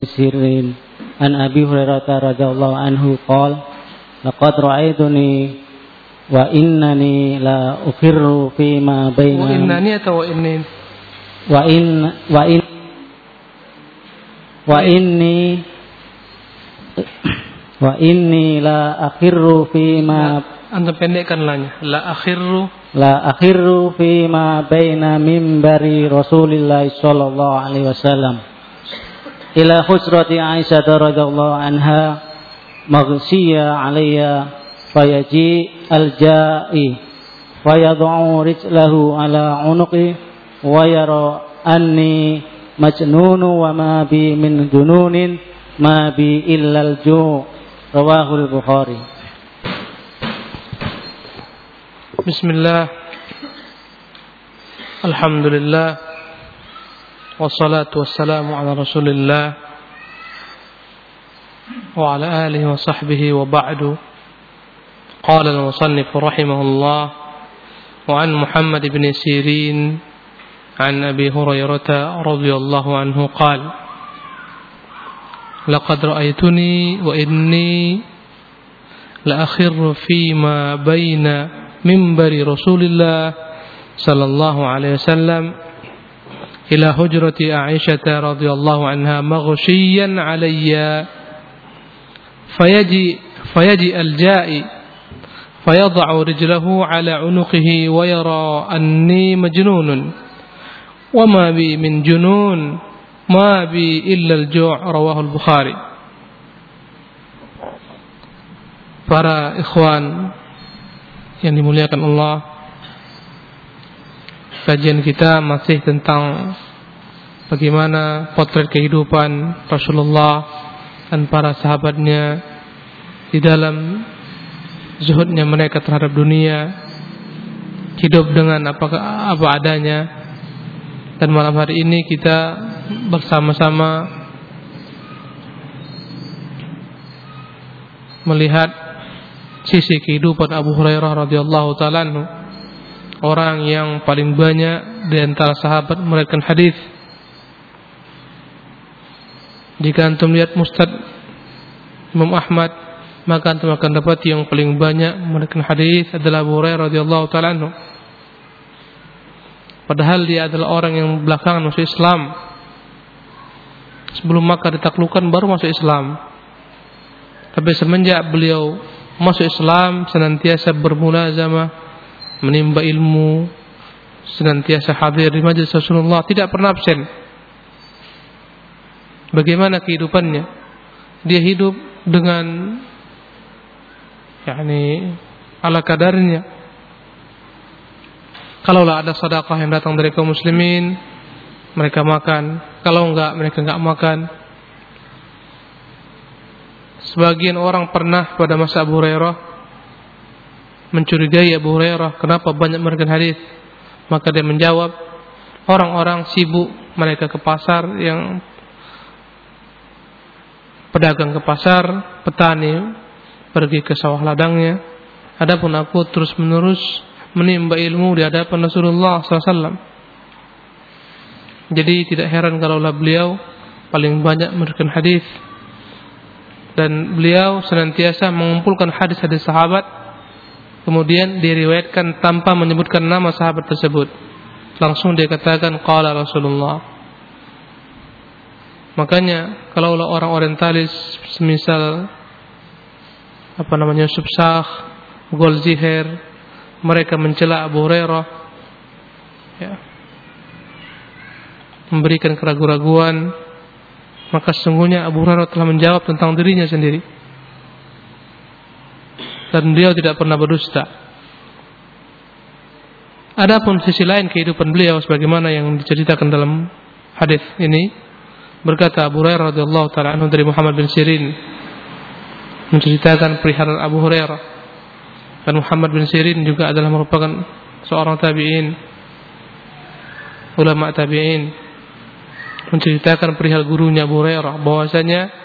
سيرين عن أبي هريرة رضي الله عنه قال لقد رأيتني وإنني لا أفر فيما بين وإنني أتى وإني وإن وإن وإني وإني لا أخر فيما Anda pendekkan lanya La akhirru لا أخر فيما بين منبر رسول الله صلى الله عليه وسلم إلى حجرة عائشة رضي الله عنها مغشية علي فيجيء الجائي فيضع رجله على عنقي ويرى أني مجنون وما بي من جنون ما بي إلا الجوع. رواه البخاري. بسم الله. الحمد لله. والصلاة والسلام على رسول الله وعلى آله وصحبه وبعد. قال المصنف رحمه الله وعن محمد بن سيرين عن أبي هريرة رضي الله عنه قال لقد رأيتني وإني لأخر فيما بين منبر رسول الله صلى الله عليه وسلم إلى حجرة عائشة رضي الله عنها مغشيا علي. فيجي, فيجي الجائي فيضع رجله على عنقه ويرى أني مجنون. وما بي من جنون ما بي إلا الجوع رواه البخاري. Para ikhwan yang dimuliakan Allah Kajian kita masih tentang bagaimana potret kehidupan Rasulullah dan para sahabatnya di dalam zuhudnya mereka terhadap dunia, hidup dengan apa apa adanya. Dan malam hari ini kita bersama-sama melihat sisi kehidupan Abu Hurairah radhiyallahu taala orang yang paling banyak di antara sahabat meriwayatkan hadis. Jika antum lihat Mustad Imam Ahmad, maka antum akan dapat yang paling banyak meriwayatkan hadis adalah Abu Hurairah radhiyallahu taala anhu. Padahal dia adalah orang yang belakangan masuk Islam. Sebelum Makkah ditaklukkan baru masuk Islam. Tapi semenjak beliau masuk Islam senantiasa bermulazamah menimba ilmu, senantiasa hadir di majelis Rasulullah, tidak pernah absen. Bagaimana kehidupannya? Dia hidup dengan yakni ala kadarnya. Kalaulah ada sedekah yang datang dari kaum muslimin, mereka makan. Kalau enggak, mereka enggak makan. Sebagian orang pernah pada masa Abu Hurairah mencurigai Abu Hurairah. Kenapa banyak memberikan hadis? Maka dia menjawab orang-orang sibuk mereka ke pasar yang pedagang ke pasar petani pergi ke sawah ladangnya. Adapun aku terus menerus menimba ilmu di hadapan Rasulullah SAW jadi tidak heran kalaulah beliau paling banyak memberikan hadis. Dan beliau senantiasa mengumpulkan hadis-hadis sahabat kemudian diriwayatkan tanpa menyebutkan nama sahabat tersebut. Langsung dia katakan qala Rasulullah. Makanya kalau orang orientalis semisal apa namanya Subsah, Golziher, mereka mencela Abu Hurairah ya. Memberikan keraguan-raguan, maka sesungguhnya Abu Hurairah telah menjawab tentang dirinya sendiri dan beliau tidak pernah berdusta. Adapun sisi lain kehidupan beliau sebagaimana yang diceritakan dalam hadis ini berkata Abu Hurairah radhiyallahu taala anhu dari Muhammad bin Sirin menceritakan perihal Abu Hurairah dan Muhammad bin Sirin juga adalah merupakan seorang tabi'in ulama tabi'in menceritakan perihal gurunya Abu Hurairah bahwasanya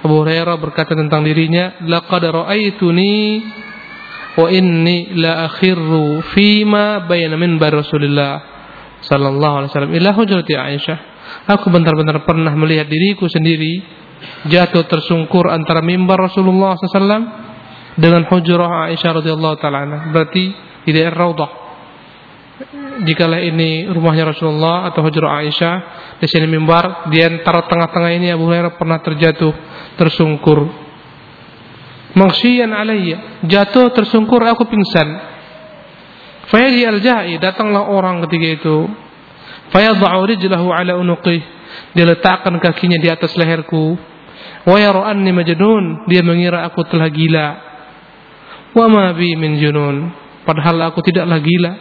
Abu Hurairah berkata tentang dirinya, "Laqad ra'aituni wa inni la akhirru fima bayna minbar Rasulillah sallallahu alaihi wasallam ila hujrati Aisyah Aku benar-benar pernah melihat diriku sendiri jatuh tersungkur antara mimbar Rasulullah SAW dengan hujrah Aisyah radhiyallahu taala. Berarti di daerah Raudhah. Jikalau ini rumahnya Rasulullah atau hujrah Aisyah, di sini mimbar, di antara tengah-tengah ini Abu Hurairah pernah terjatuh tersungkur. Maksyian alayya, jatuh tersungkur aku pingsan. Fayadi al-ja'i, datanglah orang ketika itu. Fayadha'u rijlahu ala unuqih. Dia letakkan kakinya di atas leherku. Wa yara anni majnun, dia mengira aku telah gila. Wa ma bi min junun, padahal aku tidaklah gila.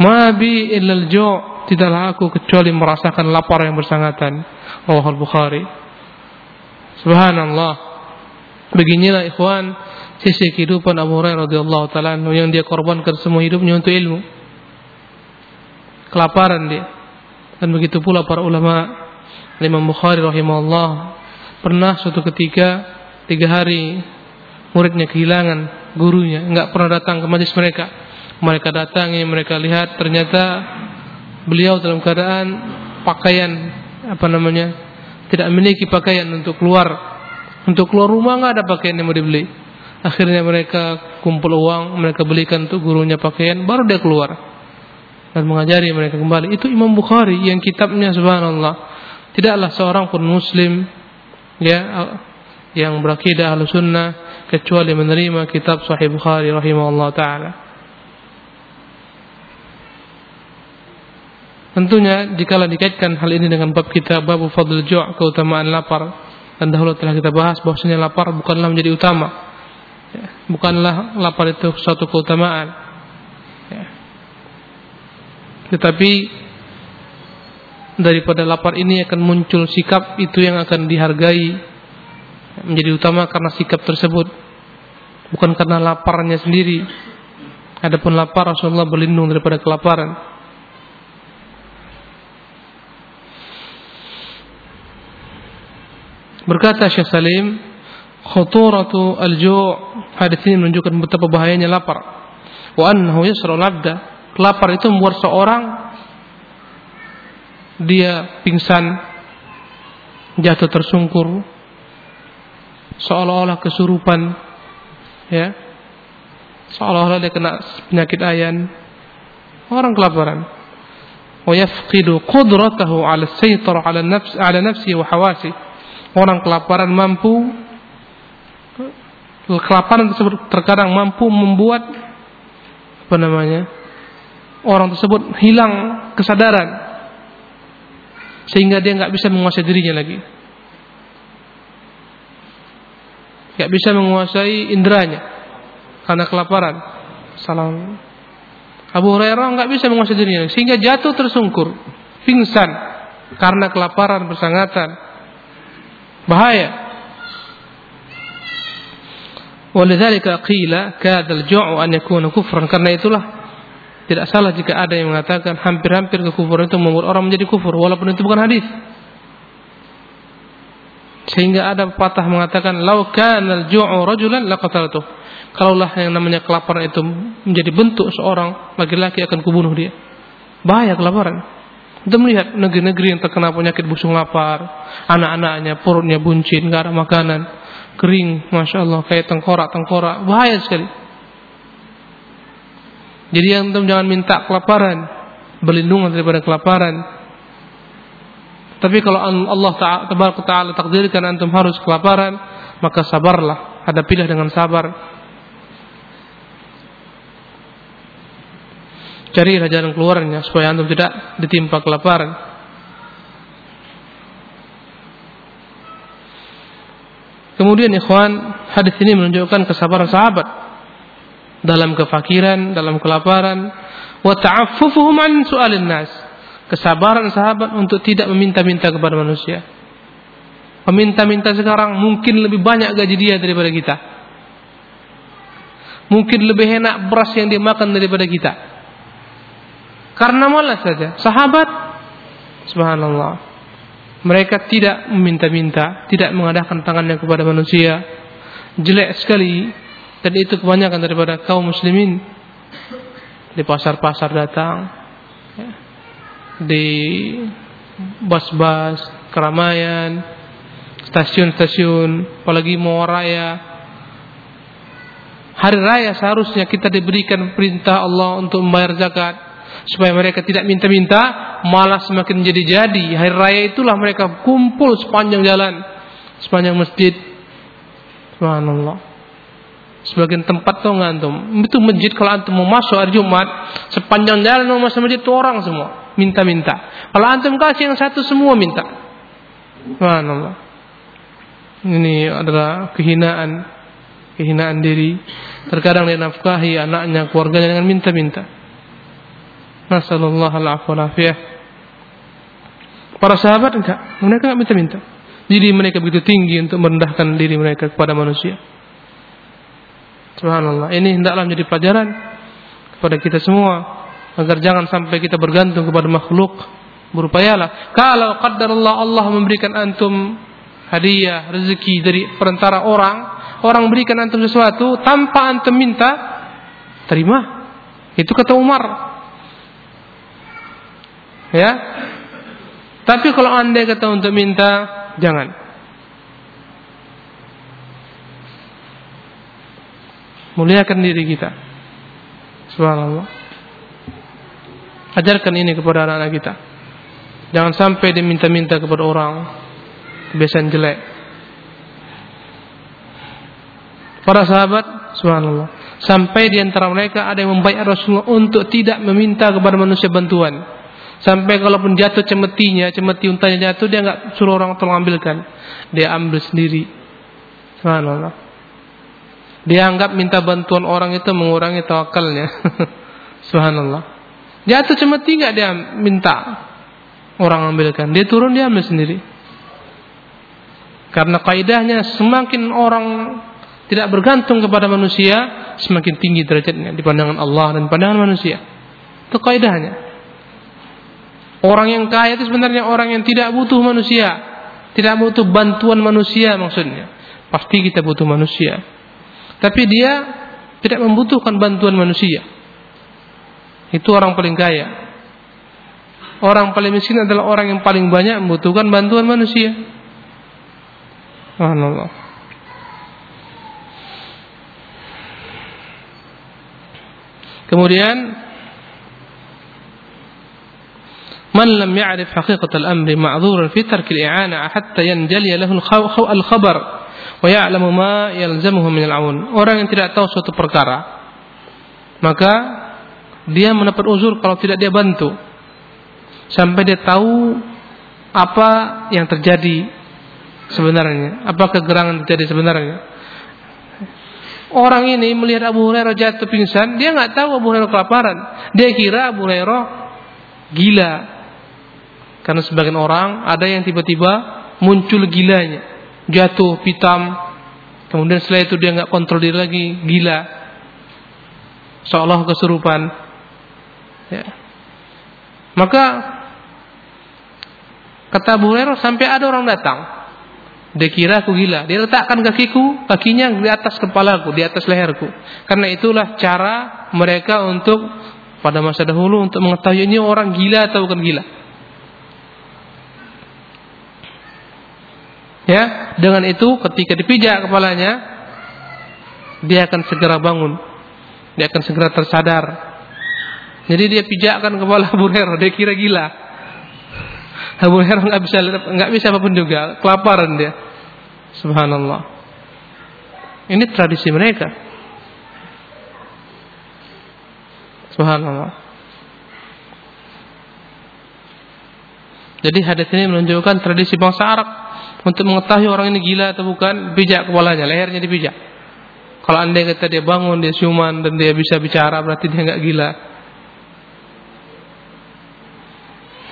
Ma bi illa al-ju', tidaklah aku kecuali merasakan lapar yang bersangatan. Rawahul Bukhari. Subhanallah. Beginilah ikhwan sisi kehidupan Abu Hurairah radhiyallahu taala yang dia korbankan semua hidupnya untuk ilmu. Kelaparan dia. Dan begitu pula para ulama Imam Bukhari rahimahullah pernah suatu ketika tiga hari muridnya kehilangan gurunya, enggak pernah datang ke majlis mereka. Mereka datangi, mereka lihat ternyata beliau dalam keadaan pakaian apa namanya tidak memiliki pakaian untuk keluar untuk keluar rumah nggak ada pakaian yang mau dibeli. Akhirnya mereka kumpul uang, mereka belikan untuk gurunya pakaian, baru dia keluar dan mengajari mereka kembali. Itu Imam Bukhari yang kitabnya subhanallah. Tidaklah seorang pun muslim ya yang berakidah ahlu sunnah kecuali menerima kitab Sahih Bukhari rahimahullah taala. Tentunya jika dikaitkan hal ini dengan bab kita bab fadl ju' keutamaan lapar. Dan dahulu telah kita bahas bahwasanya lapar bukanlah menjadi utama. Ya, bukanlah lapar itu suatu keutamaan. Ya. tetapi daripada lapar ini akan muncul sikap itu yang akan dihargai menjadi utama karena sikap tersebut. Bukan karena laparnya sendiri. Adapun lapar Rasulullah berlindung daripada kelaparan Berkata Syekh Salim, khuturatu al-ju' hadis ini menunjukkan betapa bahayanya lapar. Wa annahu yasrul abda. Lapar itu membuat seorang dia pingsan, jatuh tersungkur, seolah-olah kesurupan, ya, seolah-olah dia kena penyakit ayan. Orang kelaparan. Wa yafqidu qudratahu 'ala saytara 'ala nafsi 'ala wa hawasi orang kelaparan mampu kelaparan tersebut terkadang mampu membuat apa namanya orang tersebut hilang kesadaran sehingga dia nggak bisa menguasai dirinya lagi. Nggak bisa menguasai inderanya karena kelaparan. Salam. Abu Hurairah nggak bisa menguasai dirinya sehingga jatuh tersungkur pingsan karena kelaparan bersangatan bahaya Walidzalika qila kadal ju'u an yakuna kufran karena itulah tidak salah jika ada yang mengatakan hampir-hampir kekufuran itu membuat orang menjadi kufur walaupun itu bukan hadis. Sehingga ada patah mengatakan lau kana al-ju'u rajulan laqataltuh. Kalaulah yang namanya kelaparan itu menjadi bentuk seorang laki-laki akan kubunuh dia. Bahaya kelaparan. Kita melihat negeri-negeri yang terkena penyakit busung lapar, anak-anaknya perutnya buncit, nggak ada makanan, kering, masya Allah, kayak tengkorak-tengkorak, bahaya sekali. Jadi yang jangan minta kelaparan, berlindungan daripada kelaparan. Tapi kalau Allah Taala takdirkan antum harus kelaparan, maka sabarlah, hadapilah dengan sabar. Carilah jalan keluarnya supaya antum tidak ditimpa kelaparan. Kemudian ikhwan, hadis ini menunjukkan kesabaran sahabat dalam kefakiran, dalam kelaparan, wa ta'affufuhum an su'alin nas. Kesabaran sahabat untuk tidak meminta-minta kepada manusia. Meminta-minta sekarang mungkin lebih banyak gaji dia daripada kita. Mungkin lebih enak beras yang dia makan daripada kita. Karena malas saja. Sahabat, subhanallah. Mereka tidak meminta-minta, tidak mengadakan tangannya kepada manusia. Jelek sekali. Dan itu kebanyakan daripada kaum muslimin. Di pasar-pasar datang. Ya. Di bas-bas, keramaian, stasiun-stasiun, apalagi mau raya. Hari raya seharusnya kita diberikan perintah Allah untuk membayar zakat supaya mereka tidak minta-minta, malah semakin jadi-jadi. Hari raya itulah mereka kumpul sepanjang jalan, sepanjang masjid. Subhanallah. Sebagian tempat tuh ngantum. Itu masjid kalau antum mau masuk hari Jumat, sepanjang jalan mau masuk masjid itu orang semua minta-minta. Kalau antum kasih yang satu semua minta. Subhanallah. Ini adalah kehinaan kehinaan diri. Terkadang dia nafkahi anaknya, keluarganya dengan minta-minta. Nasallallahu alaihi Para sahabat enggak, mereka enggak minta-minta. Jadi mereka begitu tinggi untuk merendahkan diri mereka kepada manusia. Subhanallah. Ini hendaklah menjadi pelajaran kepada kita semua agar jangan sampai kita bergantung kepada makhluk. Berupayalah kalau qadarullah Allah memberikan antum hadiah, rezeki dari perantara orang, orang berikan antum sesuatu tanpa antum minta, terima. Itu kata Umar. Ya. Tapi kalau anda kata untuk minta, jangan. Muliakan diri kita. Subhanallah. Ajarkan ini kepada anak-anak kita. Jangan sampai diminta-minta kepada orang kebiasaan jelek. Para sahabat, subhanallah, sampai di antara mereka ada yang membayar Rasulullah untuk tidak meminta kepada manusia bantuan. Sampai kalaupun jatuh cemetinya, cemeti untanya jatuh, dia nggak suruh orang tolong ambilkan. Dia ambil sendiri. Subhanallah. Dia anggap minta bantuan orang itu mengurangi tawakalnya. Subhanallah. Jatuh cemeti nggak dia minta orang ambilkan. Dia turun dia ambil sendiri. Karena kaidahnya semakin orang tidak bergantung kepada manusia, semakin tinggi derajatnya di pandangan Allah dan pandangan manusia. Itu kaidahnya. Orang yang kaya itu sebenarnya orang yang tidak butuh manusia, tidak butuh bantuan manusia maksudnya. Pasti kita butuh manusia. Tapi dia tidak membutuhkan bantuan manusia. Itu orang paling kaya. Orang paling miskin adalah orang yang paling banyak membutuhkan bantuan manusia. Subhanallah. Kemudian Lam ya'rif haqiqat al-amri ma'dhur fi tark al-i'ana hatta yanjali lahu al-khabar wa ya'lamu ma yalzamuhu min al-aun. Orang yang tidak tahu suatu perkara maka dia mendapat uzur kalau tidak dia bantu sampai dia tahu apa yang terjadi sebenarnya? Apa kegerangan terjadi sebenarnya? Orang ini melihat Abu Hurairah jatuh pingsan, dia nggak tahu Abu Hurairah kelaparan. Dia kira Abu Hurairah gila. Karena sebagian orang ada yang tiba-tiba muncul gilanya, jatuh pitam, kemudian setelah itu dia nggak kontrol diri lagi, gila, seolah kesurupan. Ya. Maka kata Abu Hurairah sampai ada orang datang dia kira aku gila. Dia letakkan kakiku, kakinya di atas kepalaku, di atas leherku. Karena itulah cara mereka untuk pada masa dahulu untuk mengetahui ini orang gila atau bukan gila. Ya, dengan itu ketika dipijak kepalanya, dia akan segera bangun. Dia akan segera tersadar. Jadi dia pijakkan kepala Abu Hurairah, dia kira gila. Abu Hurairah nggak bisa nggak bisa apa pun juga, kelaparan dia. Subhanallah. Ini tradisi mereka. Subhanallah. Jadi hadis ini menunjukkan tradisi bangsa Arab untuk mengetahui orang ini gila atau bukan, pijak kepalanya, lehernya dipijak. Kalau anda kata dia bangun, dia siuman dan dia bisa bicara, berarti dia nggak gila.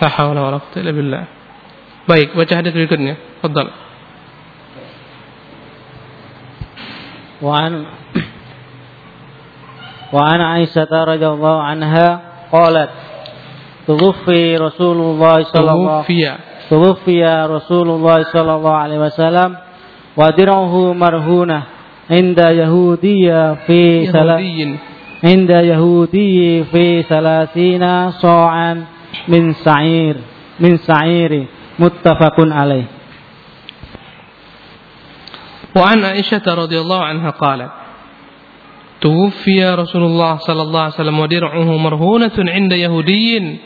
La haula wala quwwata illa billah. Baik, baca hadis berikutnya. Fadhal. وعن وعن عائشة رضي الله عنها قالت توفي رسول الله صلى الله توفي رسول الله صلى الله عليه وسلم ودرعه مرهونة عند يهودية في يهودي عند يهودي في ثلاثين صاعا من سعير min sa'iri muttafaqun alaih. وعن عائشة رضي الله عنها قالت توفي رسول الله صلى الله عليه وسلم ودرعه مرهونة عند يهودي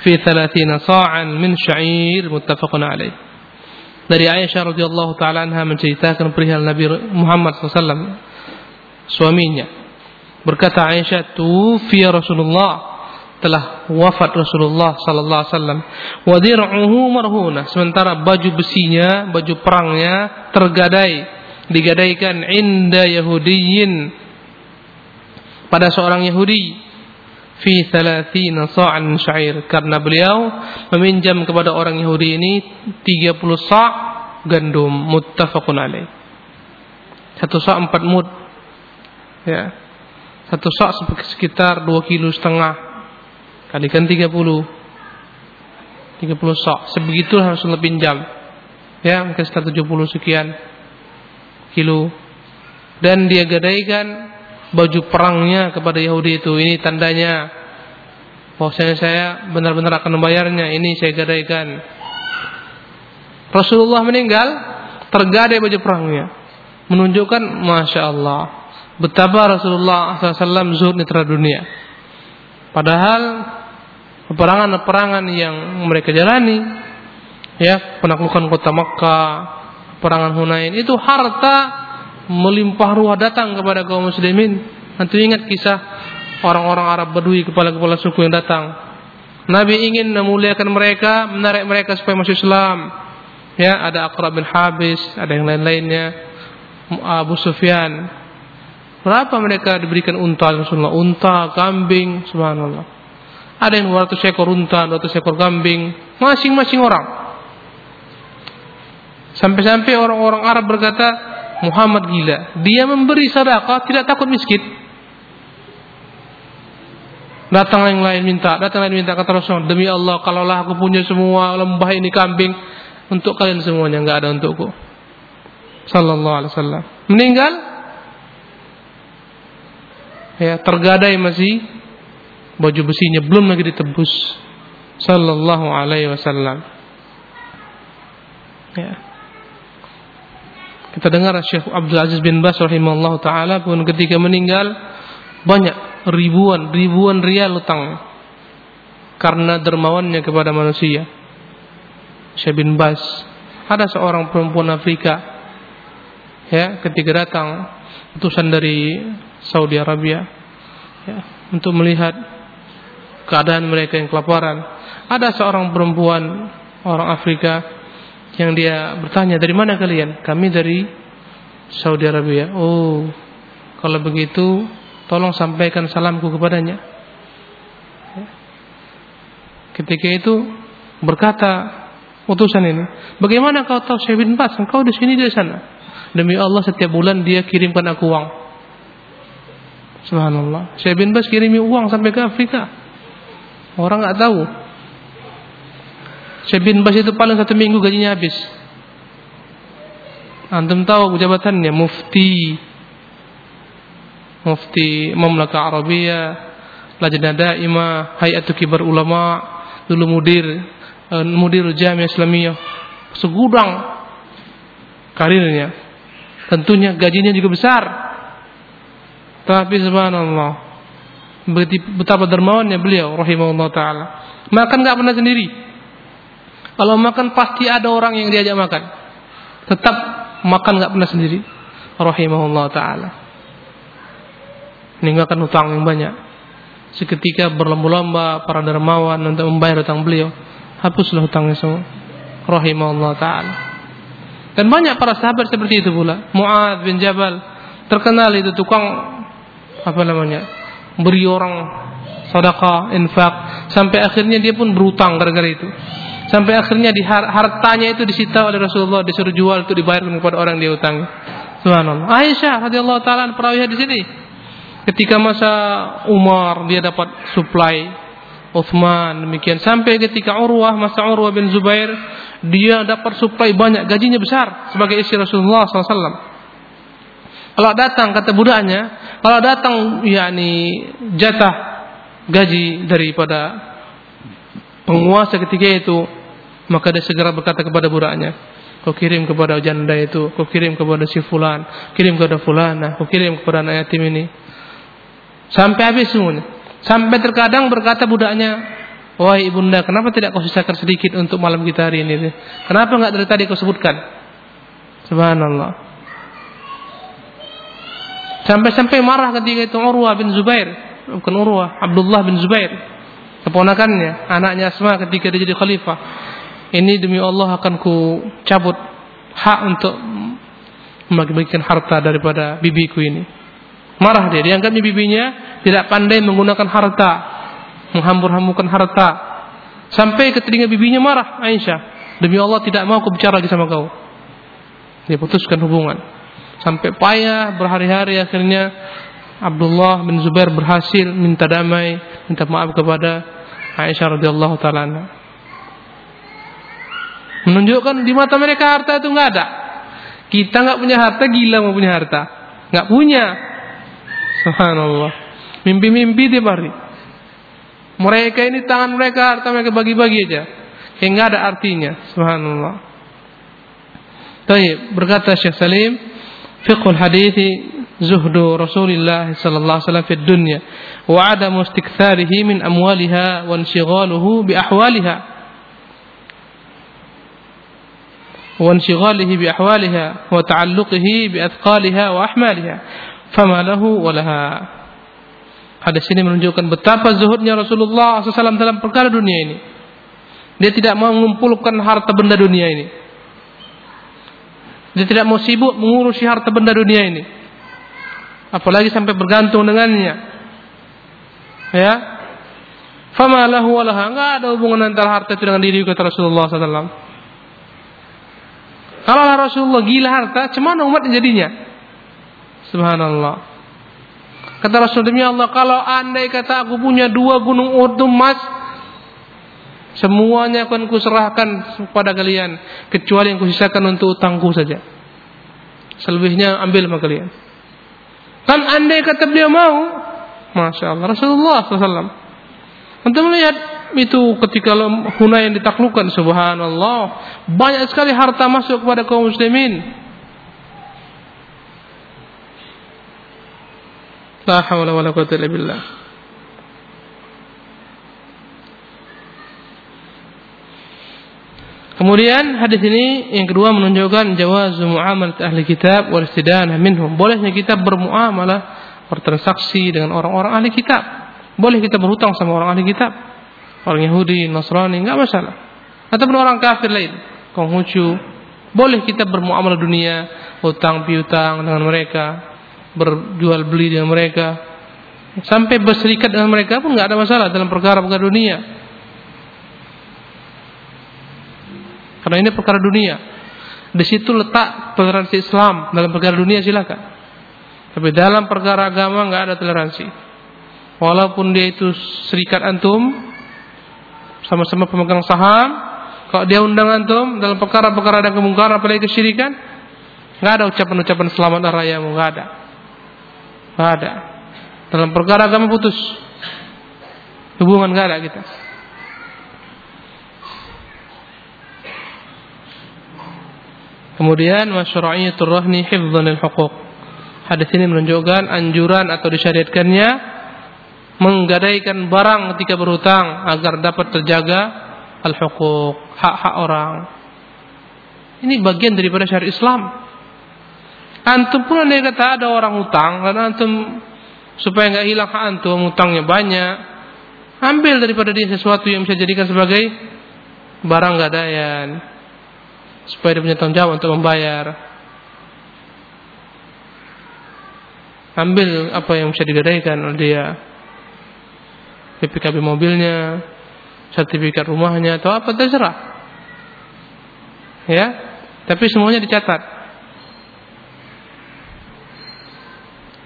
في ثلاثين صاعا من شعير متفق عليه dari Aisyah radhiyallahu taala anha menceritakan perihal Nabi Muhammad SAW suaminya berkata Aisyah tufiya Rasulullah telah wafat Rasulullah sallallahu alaihi wasallam wa dir'uhu marhuna sementara baju besinya baju perangnya tergadai digadaikan inda yahudiyin pada seorang Yahudi fi 30 sa'an syair. Karena beliau meminjam kepada orang Yahudi ini 30 sa' gandum. Muttafaqun alaih. Satu sa' 4 mud. Ya. Satu sa' sekitar 2 kilo setengah. Kalikan 30 30 sa' sebegitu harus pinjam. Ya mungkin sekitar 70 sekian kilo. Dan dia gadaikan baju perangnya kepada Yahudi itu. Ini tandanya bahwasanya saya benar-benar akan membayarnya. Ini saya gadaikan. Rasulullah meninggal tergadai baju perangnya. Menunjukkan masya Allah betapa Rasulullah SAW zuhud terhadap dunia. Padahal peperangan-peperangan yang mereka jalani ya penaklukan kota Makkah perangan Hunain itu harta melimpah ruah datang kepada kaum muslimin. Nanti ingat kisah orang-orang Arab Badui kepala-kepala suku yang datang. Nabi ingin memuliakan mereka, menarik mereka supaya masuk Islam. Ya, ada Aqra bin Habis, ada yang lain-lainnya. Abu Sufyan. Berapa mereka diberikan unta Rasulullah? Unta, kambing, subhanallah. Ada yang 200 ekor unta, 200 ekor kambing, masing-masing orang. Sampai-sampai orang-orang Arab berkata, Muhammad gila. Dia memberi sedekah tidak takut miskin. Datang yang lain minta, datang yang lain minta kata Rasul, demi Allah kalaulah aku punya semua lembah ini kambing untuk kalian semuanya enggak ada untukku. Sallallahu alaihi wasallam. Meninggal ya tergadai masih baju besinya belum lagi ditebus. Sallallahu alaihi wasallam. Ya. Kita dengar Syekh Abdul Aziz bin Bas rahimahullah taala pun ketika meninggal banyak ribuan ribuan rial utang karena dermawannya kepada manusia. Syekh bin Bas ada seorang perempuan Afrika ya ketika datang utusan dari Saudi Arabia ya, untuk melihat keadaan mereka yang kelaparan. Ada seorang perempuan orang Afrika yang dia bertanya dari mana kalian? Kami dari Saudi Arabia. Oh, kalau begitu tolong sampaikan salamku kepadanya. Ya. Ketika itu berkata utusan ini, bagaimana kau tahu Syekh bin Bas? Engkau di sini di sana. Demi Allah setiap bulan dia kirimkan aku uang. Subhanallah. Syekh bin Bas kirimi uang sampai ke Afrika. Orang nggak tahu. Syekh bin Bas itu paling satu minggu gajinya habis. Antum tahu jabatannya mufti mufti Mamlaka Arabia, Lajnah Daimah, Hayatu Kibar Ulama, dulu mudir uh, mudir Jamiah Islamiyah. Segudang karirnya. Tentunya gajinya juga besar. Tapi subhanallah betapa dermawannya beliau rahimahullah taala. Makan nggak pernah sendiri. Kalau makan pasti ada orang yang diajak makan. Tetap makan nggak pernah sendiri. Rahimahullah taala. Meninggalkan hutang yang banyak. Seketika berlomba-lomba para dermawan untuk membayar hutang beliau. Hapuslah hutangnya semua. Rahimahullah taala. Dan banyak para sahabat seperti itu pula. Muad bin Jabal terkenal itu tukang apa namanya? beri orang sedekah, infak sampai akhirnya dia pun berutang gara-gara itu. Sampai akhirnya di hartanya itu disita oleh Rasulullah disuruh jual untuk dibayarkan kepada orang dia utang. Subhanallah. Aisyah radhiyallahu taala perawiha di sini. Ketika masa Umar dia dapat supply Uthman demikian sampai ketika Urwah masa Urwah bin Zubair dia dapat supply banyak gajinya besar sebagai istri Rasulullah SAW. Kalau datang kata budaknya, kalau datang yakni jatah gaji daripada penguasa ketika itu Maka dia segera berkata kepada budaknya, kau kirim kepada janda itu, kau kirim kepada si fulan, kirim kepada fulana, kau kirim kepada anak yatim ini. Sampai habis semuanya. Sampai terkadang berkata budaknya, Wahai ibunda, kenapa tidak kau sisakan sedikit untuk malam kita hari ini? Kenapa enggak dari tadi kau sebutkan? Subhanallah. Sampai-sampai marah ketika itu Urwah bin Zubair, bukan Urwah, Abdullah bin Zubair, keponakannya, anaknya Asma ketika dia jadi khalifah. Ini demi Allah akan ku cabut hak untuk membagi-bagikan harta daripada bibiku ini. Marah dia, dianggapnya bibinya tidak pandai menggunakan harta, menghambur-hamburkan harta. Sampai ke telinga bibinya marah Aisyah. Demi Allah tidak mau aku bicara lagi sama kau. Dia putuskan hubungan. Sampai payah berhari-hari akhirnya Abdullah bin Zubair berhasil minta damai, minta maaf kepada Aisyah radhiyallahu taala Menunjukkan di mata mereka harta itu nggak ada. Kita nggak punya harta, gila mau punya harta. Nggak punya. Subhanallah. Mimpi-mimpi tiap hari. Mereka ini tangan mereka harta mereka bagi-bagi aja. Kayak nggak ada artinya. Subhanallah. Baik, berkata Syekh Salim, fiqhul hadithi zuhdu Rasulullah sallallahu alaihi wasallam fi dunya wa adamu istiktharihi min amwaliha wa inshighaluhu bi ahwaliha bi athqaliha wa ahmaliha fama lahu wa laha Hadis ini menunjukkan betapa zuhudnya Rasulullah SAW dalam perkara dunia ini. Dia tidak mau mengumpulkan harta benda dunia ini. Dia tidak mau sibuk mengurusi harta benda dunia ini. Apalagi sampai bergantung dengannya. Ya. Fama lahu walaha. Enggak ada hubungan antara harta itu dengan diri kata Rasulullah SAW. Kalau Rasulullah gila harta, cuman umat jadinya? Subhanallah. Kata Rasul demi Allah, kalau andai kata aku punya dua gunung Uhud emas, semuanya akan kuserahkan kepada kalian, kecuali yang kusisakan untuk utangku saja. Selebihnya ambil sama kalian. Kan andai kata beliau mau, masya Allah Rasulullah SAW. Untuk melihat itu ketika Hunain ditaklukkan, subhanallah, banyak sekali harta masuk kepada kaum muslimin. La haula wala quwwata illa billah. Kemudian hadis ini yang kedua menunjukkan jawaz muamalah ahli kitab wal istidanah minhum. Bolehnya kita bermuamalah, bertransaksi dengan orang-orang ahli kitab. Boleh kita berhutang sama orang ahli kitab. Orang Yahudi, Nasrani, enggak masalah. Ataupun orang kafir lain, Konghucu. Boleh kita bermuamalah dunia, hutang piutang dengan mereka, berjual beli dengan mereka sampai berserikat dengan mereka pun nggak ada masalah dalam perkara-perkara dunia. Karena ini perkara dunia. Di situ letak toleransi Islam dalam perkara dunia silakan. Tapi dalam perkara agama nggak ada toleransi. Walaupun dia itu serikat antum sama-sama pemegang saham kalau dia undang antum dalam perkara-perkara dan kemungkaran apalagi kesyirikan nggak ada ucapan-ucapan selamat rayamu nggak ada Tidak ada. Dalam perkara agama putus. Hubungan gak ada kita. Kemudian masyru'iyatul rahni hifdzan al-huquq. Hadis ini menunjukkan anjuran atau disyariatkannya menggadaikan barang ketika berhutang agar dapat terjaga al-huquq, hak-hak orang. Ini bagian daripada syariat Islam. Antum pun andai kata ada orang utang dan antum supaya nggak hilang hak antum utangnya banyak, ambil daripada dia sesuatu yang bisa jadikan sebagai barang gadaian supaya dia punya tanggung jawab untuk membayar. Ambil apa yang bisa digadaikan oleh dia. PPKB mobilnya, sertifikat rumahnya atau apa terserah. Ya, tapi semuanya dicatat.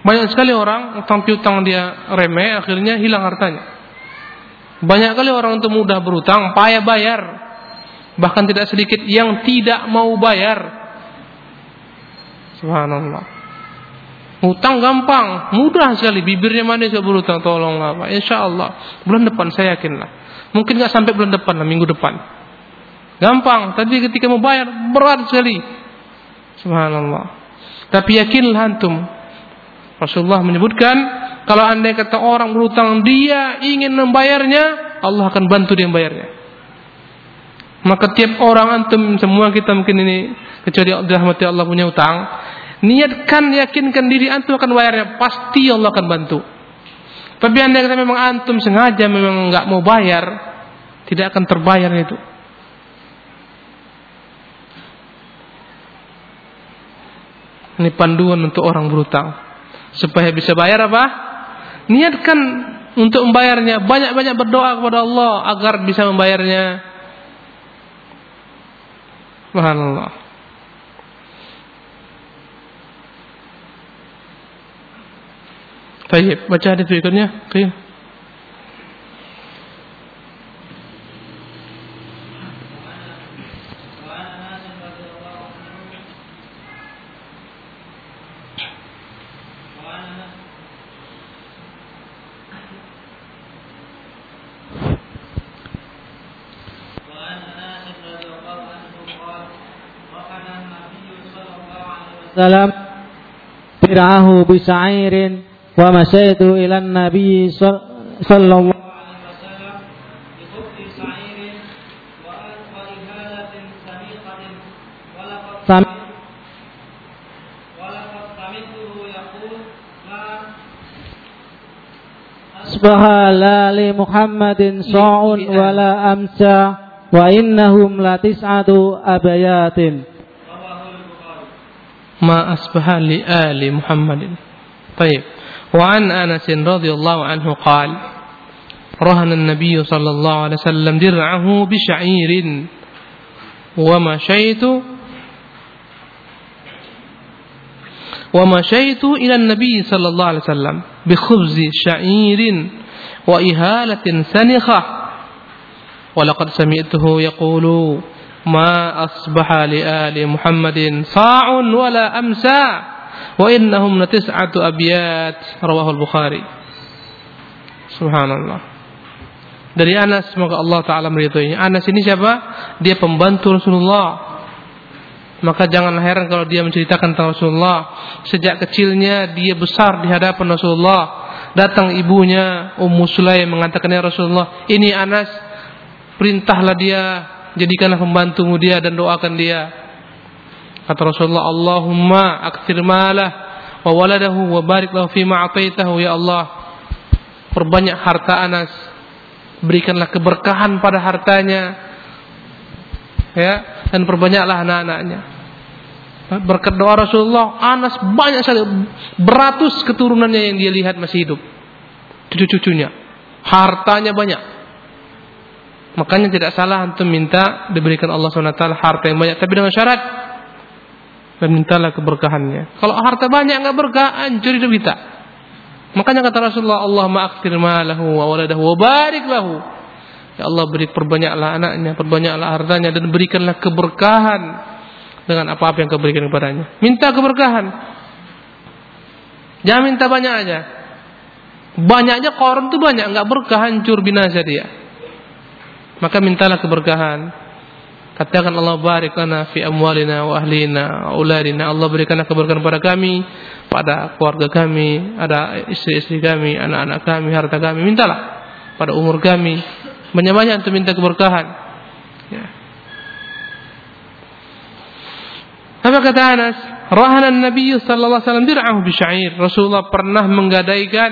Banyak sekali orang utang piutang dia remeh, akhirnya hilang hartanya. Banyak kali orang untuk mudah berutang, payah bayar. Bahkan tidak sedikit yang tidak mau bayar. Subhanallah. Utang gampang, mudah sekali. Bibirnya manis ya berutang, tolonglah Pak. Insya Allah bulan depan saya yakin lah. Mungkin nggak sampai bulan depan lah, minggu depan. gampang. Tapi ketika mau bayar berat sekali. Subhanallah. Tapi yakinlah antum. Rasulullah menyebutkan kalau anda kata orang berutang dia ingin membayarnya, Allah akan bantu dia membayarnya. Maka tiap orang antum semua kita mungkin ini kecuali dirahmati Allah punya utang, niatkan yakinkan diri antum akan bayarnya, pasti Allah akan bantu. Tapi anda kata memang antum sengaja memang nggak mau bayar, tidak akan terbayar itu. Ini panduan untuk orang berutang. Supaya bisa bayar apa? Niatkan untuk membayarnya. Banyak-banyak berdoa kepada Allah agar bisa membayarnya. Subhanallah. Baik, baca hadis berikutnya. Oke. Okay. wasallam fir'ahu bisairin wa masyaitu ila nabi sallallahu أصبح لا لمحمد صاع ولا أمسى وإنهم لتسعة أبيات ما أصبح لآل محمد طيب. وعن أنس رضي الله عنه قال رهن النبي صلى الله عليه وسلم درعه بشعير. ومشيت ومشيت إلى النبي صلى الله عليه وسلم بخبز شعير وإهالة سنخة. ولقد سمعته يقول ما أصبح لآل محمد صاع ولا أمسى wa innahum latis'atu abiyat rawahul Bukhari. Subhanallah. Dari Anas semoga Allah taala meridhoinya. Anas ini siapa? Dia pembantu Rasulullah. Maka jangan heran kalau dia menceritakan tentang Rasulullah. Sejak kecilnya dia besar di hadapan Rasulullah. Datang ibunya Ummu Sulaim mengatakan ya Rasulullah ini Anas perintahlah dia jadikanlah pembantumu dia dan doakan dia. Kata Rasulullah, Allahumma aktir malah wa waladahu wa barik lahu fima ataitahu ya Allah. Perbanyak harta Anas. Berikanlah keberkahan pada hartanya. Ya, dan perbanyaklah anak-anaknya. Berkat doa Rasulullah, Anas banyak sekali beratus keturunannya yang dia lihat masih hidup. Cucu-cucunya. Hartanya banyak. Makanya tidak salah antum minta diberikan Allah SWT harta yang banyak, tapi dengan syarat dan mintalah keberkahannya. Kalau harta banyak nggak berkah, hancur hidup kita. Makanya kata Rasulullah, Allah ma'aktir malahu wa waladahu wa barik. Ya Allah beri perbanyaklah anaknya, perbanyaklah hartanya dan berikanlah keberkahan dengan apa-apa yang kau berikan kepadanya. Minta keberkahan. Jangan minta banyak aja. Banyaknya koron tuh banyak, nggak berkah hancur binasa dia maka mintalah keberkahan. Katakan Allah barik lana fi amwalina wa ahlina auladina. Allah berikanlah keberkahan pada kami, pada keluarga kami, ada istri-istri kami, anak-anak kami, harta kami. Mintalah pada umur kami. Banyak-banyak untuk minta keberkahan. Ya. Apa kata Anas? Rahana Nabi sallallahu alaihi wasallam dir'ahu. Rasulullah pernah menggadaikan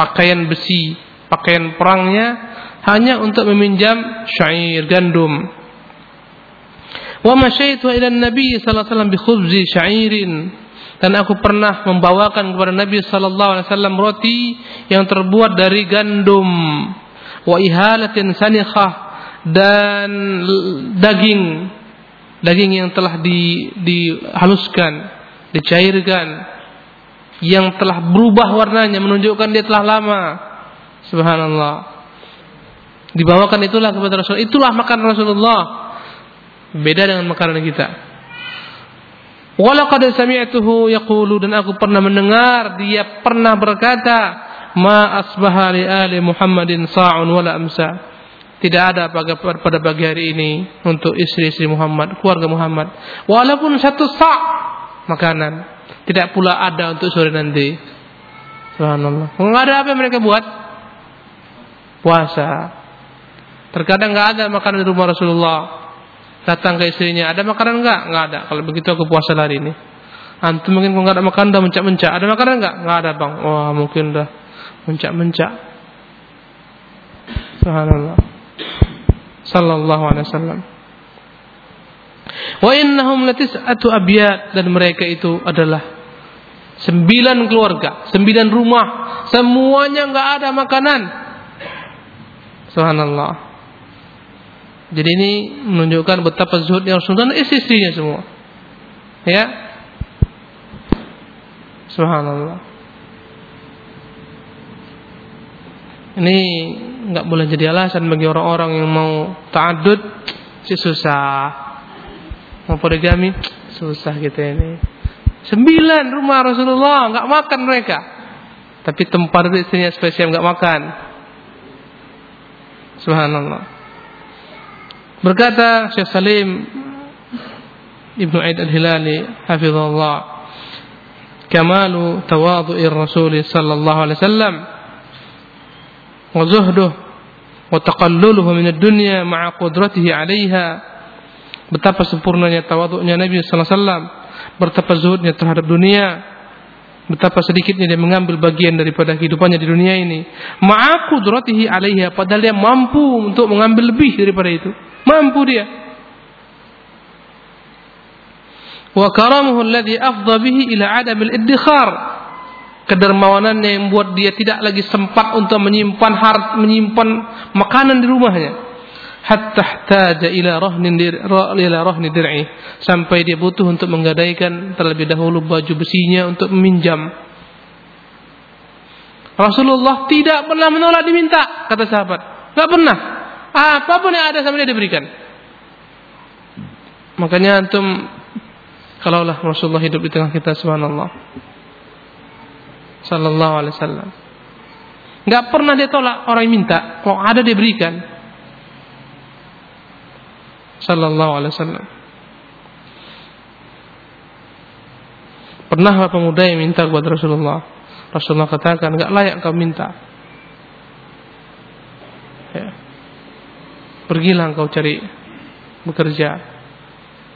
pakaian besi, pakaian perangnya hanya untuk meminjam syair gandum. Wa masyaitu ila Nabi sallallahu alaihi wasallam bi khubzi syairin. Dan aku pernah membawakan kepada Nabi sallallahu alaihi wasallam roti yang terbuat dari gandum. Wa ihalatin sanikhah dan daging. Daging yang telah di, dihaluskan dicairkan. Yang telah berubah warnanya menunjukkan dia telah lama. Subhanallah. Dibawakan itulah kepada Rasul. Itulah makanan Rasulullah. Beda dengan makanan kita. Walaqad sami'tuhu yaqulu dan aku pernah mendengar dia pernah berkata, "Ma asbaha li ali Muhammadin sa'un wala amsa." tidak ada pada pagi hari ini untuk istri-istri Muhammad, keluarga Muhammad. Walaupun satu sak makanan, tidak pula ada untuk sore nanti. Subhanallah. Enggak ada apa yang mereka buat? Puasa. Terkadang enggak ada makanan di rumah Rasulullah. Datang ke istrinya, ada makanan enggak? Enggak ada. Kalau begitu aku puasa hari ini. Antum mungkin kalau enggak ada makanan udah mencak-mencak. Ada makanan enggak? Enggak ada, Bang. Wah, mungkin udah mencak-mencak. Subhanallah sallallahu alaihi wasallam. Wa innahum latis'atu abyat dan mereka itu adalah sembilan keluarga, sembilan rumah, semuanya enggak ada makanan. Subhanallah. Jadi ini menunjukkan betapa zuhudnya Rasulullah dan istri-istrinya semua. Ya. Subhanallah. Ini nggak boleh jadi alasan bagi orang-orang yang mau ta'adud si susah mau poligami susah gitu ini sembilan rumah Rasulullah nggak makan mereka tapi tempat istrinya spesial nggak makan Subhanallah Berkata Syekh Salim Ibnu Aid Al-Hilali hafizallah kamalu tawadhu'ir Rasul sallallahu alaihi wasallam wa zuhduh wa taqalluluhu min ad-dunya ma'a 'alaiha. Betapa sempurnanya tawaduknya Nabi sallallahu alaihi wasallam betapa zuhudnya terhadap dunia betapa sedikitnya dia mengambil bagian daripada kehidupannya di dunia ini ma'akudratihi alaiha padahal dia mampu untuk mengambil lebih daripada itu mampu dia. Wa karamuhu alladhi afdha bihi ila 'adam al-iddikhar kedermawanannya yang membuat dia tidak lagi sempat untuk menyimpan hart, menyimpan makanan di rumahnya. Hatta ihtaja ila rahnin ila rahni dir'i. Sampai dia butuh untuk menggadaikan terlebih dahulu baju besinya untuk meminjam. Rasulullah tidak pernah menolak diminta kata sahabat. Enggak pernah apa pun yang ada sama dia diberikan makanya antum kalaulah Rasulullah hidup di tengah kita subhanallah Sallallahu Alaihi Wasallam. Gak pernah dia tolak orang yang minta. Kok ada dia berikan. Sallallahu Alaihi Wasallam. Pernah pemuda yang minta kepada Rasulullah. Rasulullah katakan, gak layak kau minta. Ya. Pergilah kau cari bekerja.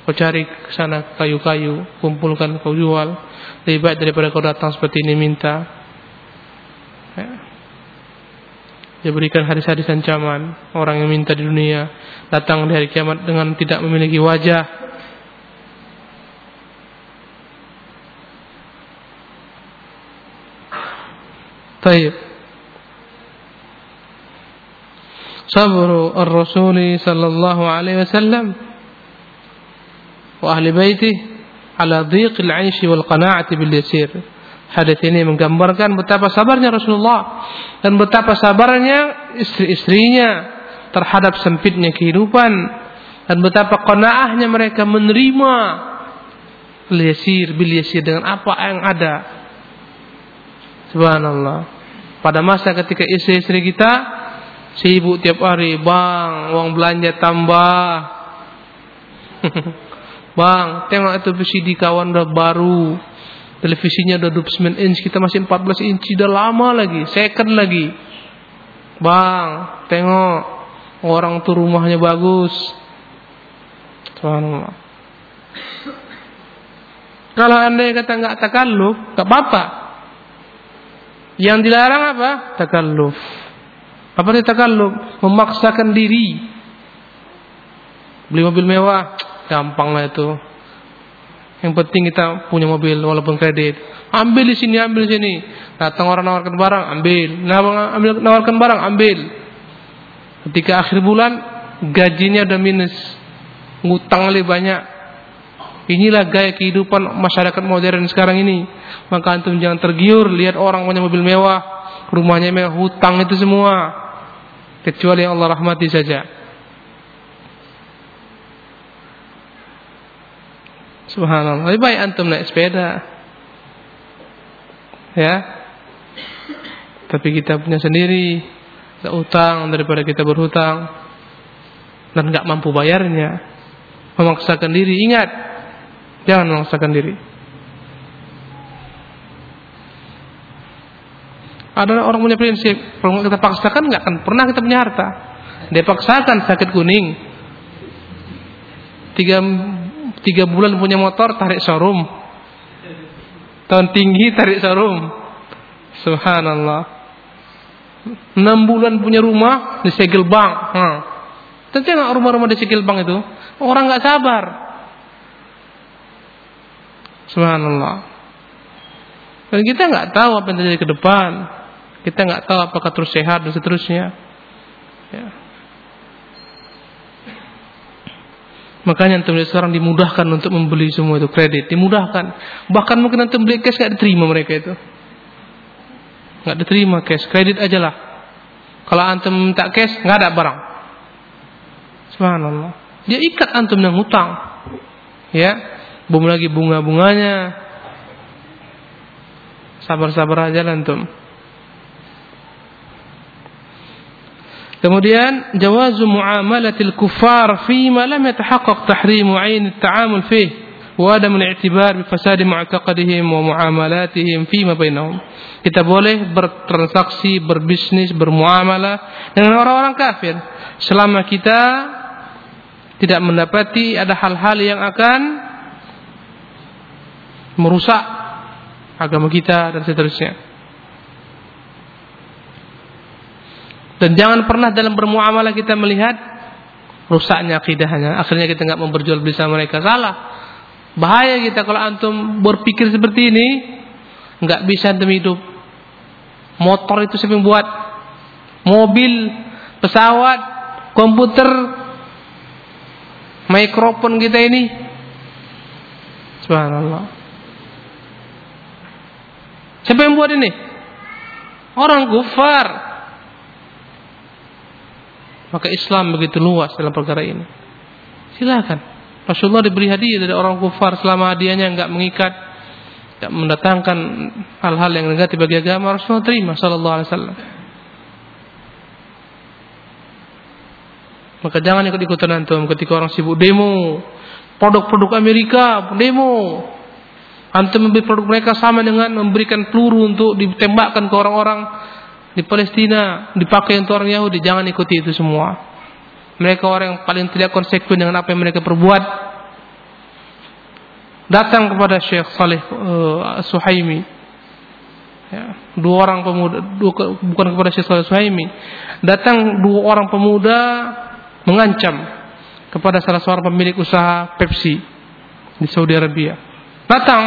Kau cari ke sana kayu-kayu, kumpulkan kau jual. Lebih baik daripada kau datang seperti ini minta. Ya. Dia berikan hadis-hadis ancaman orang yang minta di dunia datang di hari kiamat dengan tidak memiliki wajah. Taib. Sallallahu alaihi wasallam wa ahli baitih ala dhiqil 'aishi wal qana'ati bil yasir. Hadis ini menggambarkan betapa sabarnya Rasulullah dan betapa sabarnya istri-istrinya terhadap sempitnya kehidupan dan betapa qanaahnya mereka menerima bil yasir bil yasir dengan apa yang ada. Subhanallah. Pada masa ketika istri-istri kita sibuk tiap hari, bang, uang belanja tambah. Bang, tengok itu VCD kawan udah baru. Televisinya udah 29 inch, kita masih 14 inch, udah lama lagi, second lagi. Bang, tengok orang tuh rumahnya bagus. Subhanallah. Kalau anda kata nggak takalluf, nggak apa-apa. Yang dilarang apa? Takalluf. Apa itu takalluf? Memaksakan diri. Beli mobil mewah, Gampang lah itu. Yang penting kita punya mobil walaupun kredit. Ambil di sini, ambil di sini. Datang orang nawarkan barang, ambil. Ambil nawarkan barang, ambil. Ketika akhir bulan gajinya udah minus. Ngutang lebih banyak. Inilah gaya kehidupan masyarakat modern sekarang ini. Maka antum jangan tergiur lihat orang punya mobil mewah, rumahnya mewah, hutang itu semua. Kecuali Allah rahmati saja. Subhanallah. Lebih baik antum naik sepeda. Ya. Tapi kita punya sendiri. Kita utang daripada kita berhutang. dan nggak mampu bayarnya, memaksakan diri. Ingat, jangan memaksakan diri. Ada orang punya prinsip, kalau kita paksakan nggak akan pernah kita punya harta. Dia paksakan sakit kuning. Tiga, tiga bulan punya motor tarik showroom. Tahun tinggi tarik showroom. Subhanallah. Enam bulan punya rumah disegel bank. Hmm. Tentu nggak rumah-rumah disegel bank itu. Orang nggak sabar. Subhanallah. Dan kita nggak tahu apa yang terjadi ke depan. Kita nggak tahu apakah terus sehat dan seterusnya. Ya. Makanya antum sekarang dimudahkan untuk membeli semua itu kredit, dimudahkan. Bahkan mungkin antum beli cash nggak diterima mereka itu, nggak diterima cash, kredit aja lah. Kalau antum minta cash nggak ada barang. Subhanallah. Dia ikat antum dengan hutang, ya. Belum lagi bunga-bunganya. Sabar-sabar aja antum. Kemudian jawazu muamalatil kuffar fi ma lam yatahaqqaq tahrimu 'ain at-ta'amul fih wa adam al-i'tibar bi fasadi mu'taqadihim wa muamalatihim fi ma bainahum. Kita boleh bertransaksi, berbisnis, bermuamalah dengan orang-orang kafir selama kita tidak mendapati ada hal-hal yang akan merusak agama kita dan seterusnya. Dan jangan pernah dalam bermuamalah kita melihat rusaknya akidahnya. Akhirnya kita nggak mau berjual beli sama mereka. Salah. Bahaya kita kalau antum berpikir seperti ini, nggak bisa antum hidup. Motor itu siapa yang buat? Mobil, pesawat, komputer, mikrofon kita ini. Subhanallah. Siapa yang buat ini? Orang kufar. Maka Islam begitu luas dalam perkara ini. Silakan. Rasulullah diberi hadiah dari orang kufar selama hadiahnya enggak mengikat, enggak mendatangkan hal-hal yang negatif bagi agama. Rasulullah terima sallallahu alaihi wasallam. Maka jangan ikut-ikutan antum ketika orang sibuk demo produk-produk Amerika, demo. Antum membeli produk mereka sama dengan memberikan peluru untuk ditembakkan ke orang-orang di Palestina dipakai untuk orang Yahudi jangan ikuti itu semua. Mereka orang yang paling tidak konsekuen dengan apa yang mereka perbuat. Datang kepada Syekh Saleh uh, Suhaimi. Ya, dua orang pemuda dua, bukan kepada Syekh Saleh Suhaimi. Datang dua orang pemuda mengancam kepada salah seorang pemilik usaha Pepsi di Saudi Arabia. Datang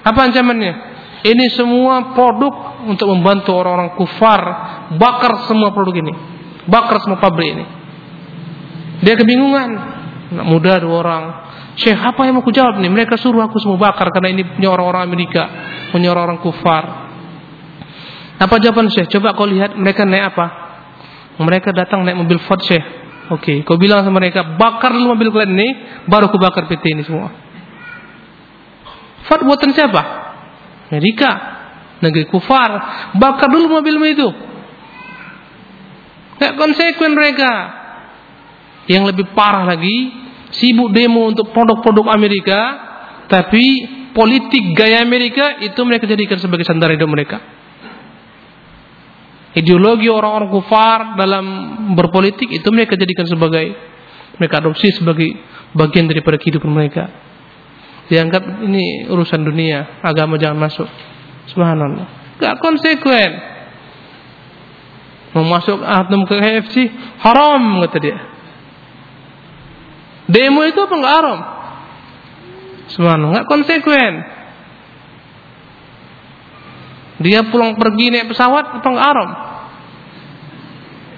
apa ancamannya ini semua produk untuk membantu orang-orang kufar bakar semua produk ini. Bakar semua pabrik ini. Dia kebingungan. Anak muda dua orang. Syekh apa yang mau aku jawab nih? Mereka suruh aku semua bakar karena ini punya orang-orang Amerika, punya orang-orang kufar. Apa jawaban Syekh? Coba kau lihat mereka naik apa? Mereka datang naik mobil Ford Syekh. Oke, okay. kau bilang sama mereka, bakar dulu mobil kalian ini, baru aku bakar PT ini semua. Ford buatan siapa? Amerika, negeri kufar, bakar dulu mobilmu itu. Gak konsekuen mereka. Yang lebih parah lagi, sibuk demo untuk produk-produk Amerika, tapi politik gaya Amerika itu mereka jadikan sebagai sandar hidup mereka. Ideologi orang-orang kufar dalam berpolitik itu mereka jadikan sebagai mereka adopsi sebagai bagian daripada kehidupan mereka dianggap ini urusan dunia, agama jangan masuk. Subhanallah. Gak konsekuen. Mau masuk atom ke KFC haram kata dia. Demo itu apa enggak haram? Subhanallah, enggak konsekuen. Dia pulang pergi naik pesawat apa enggak haram?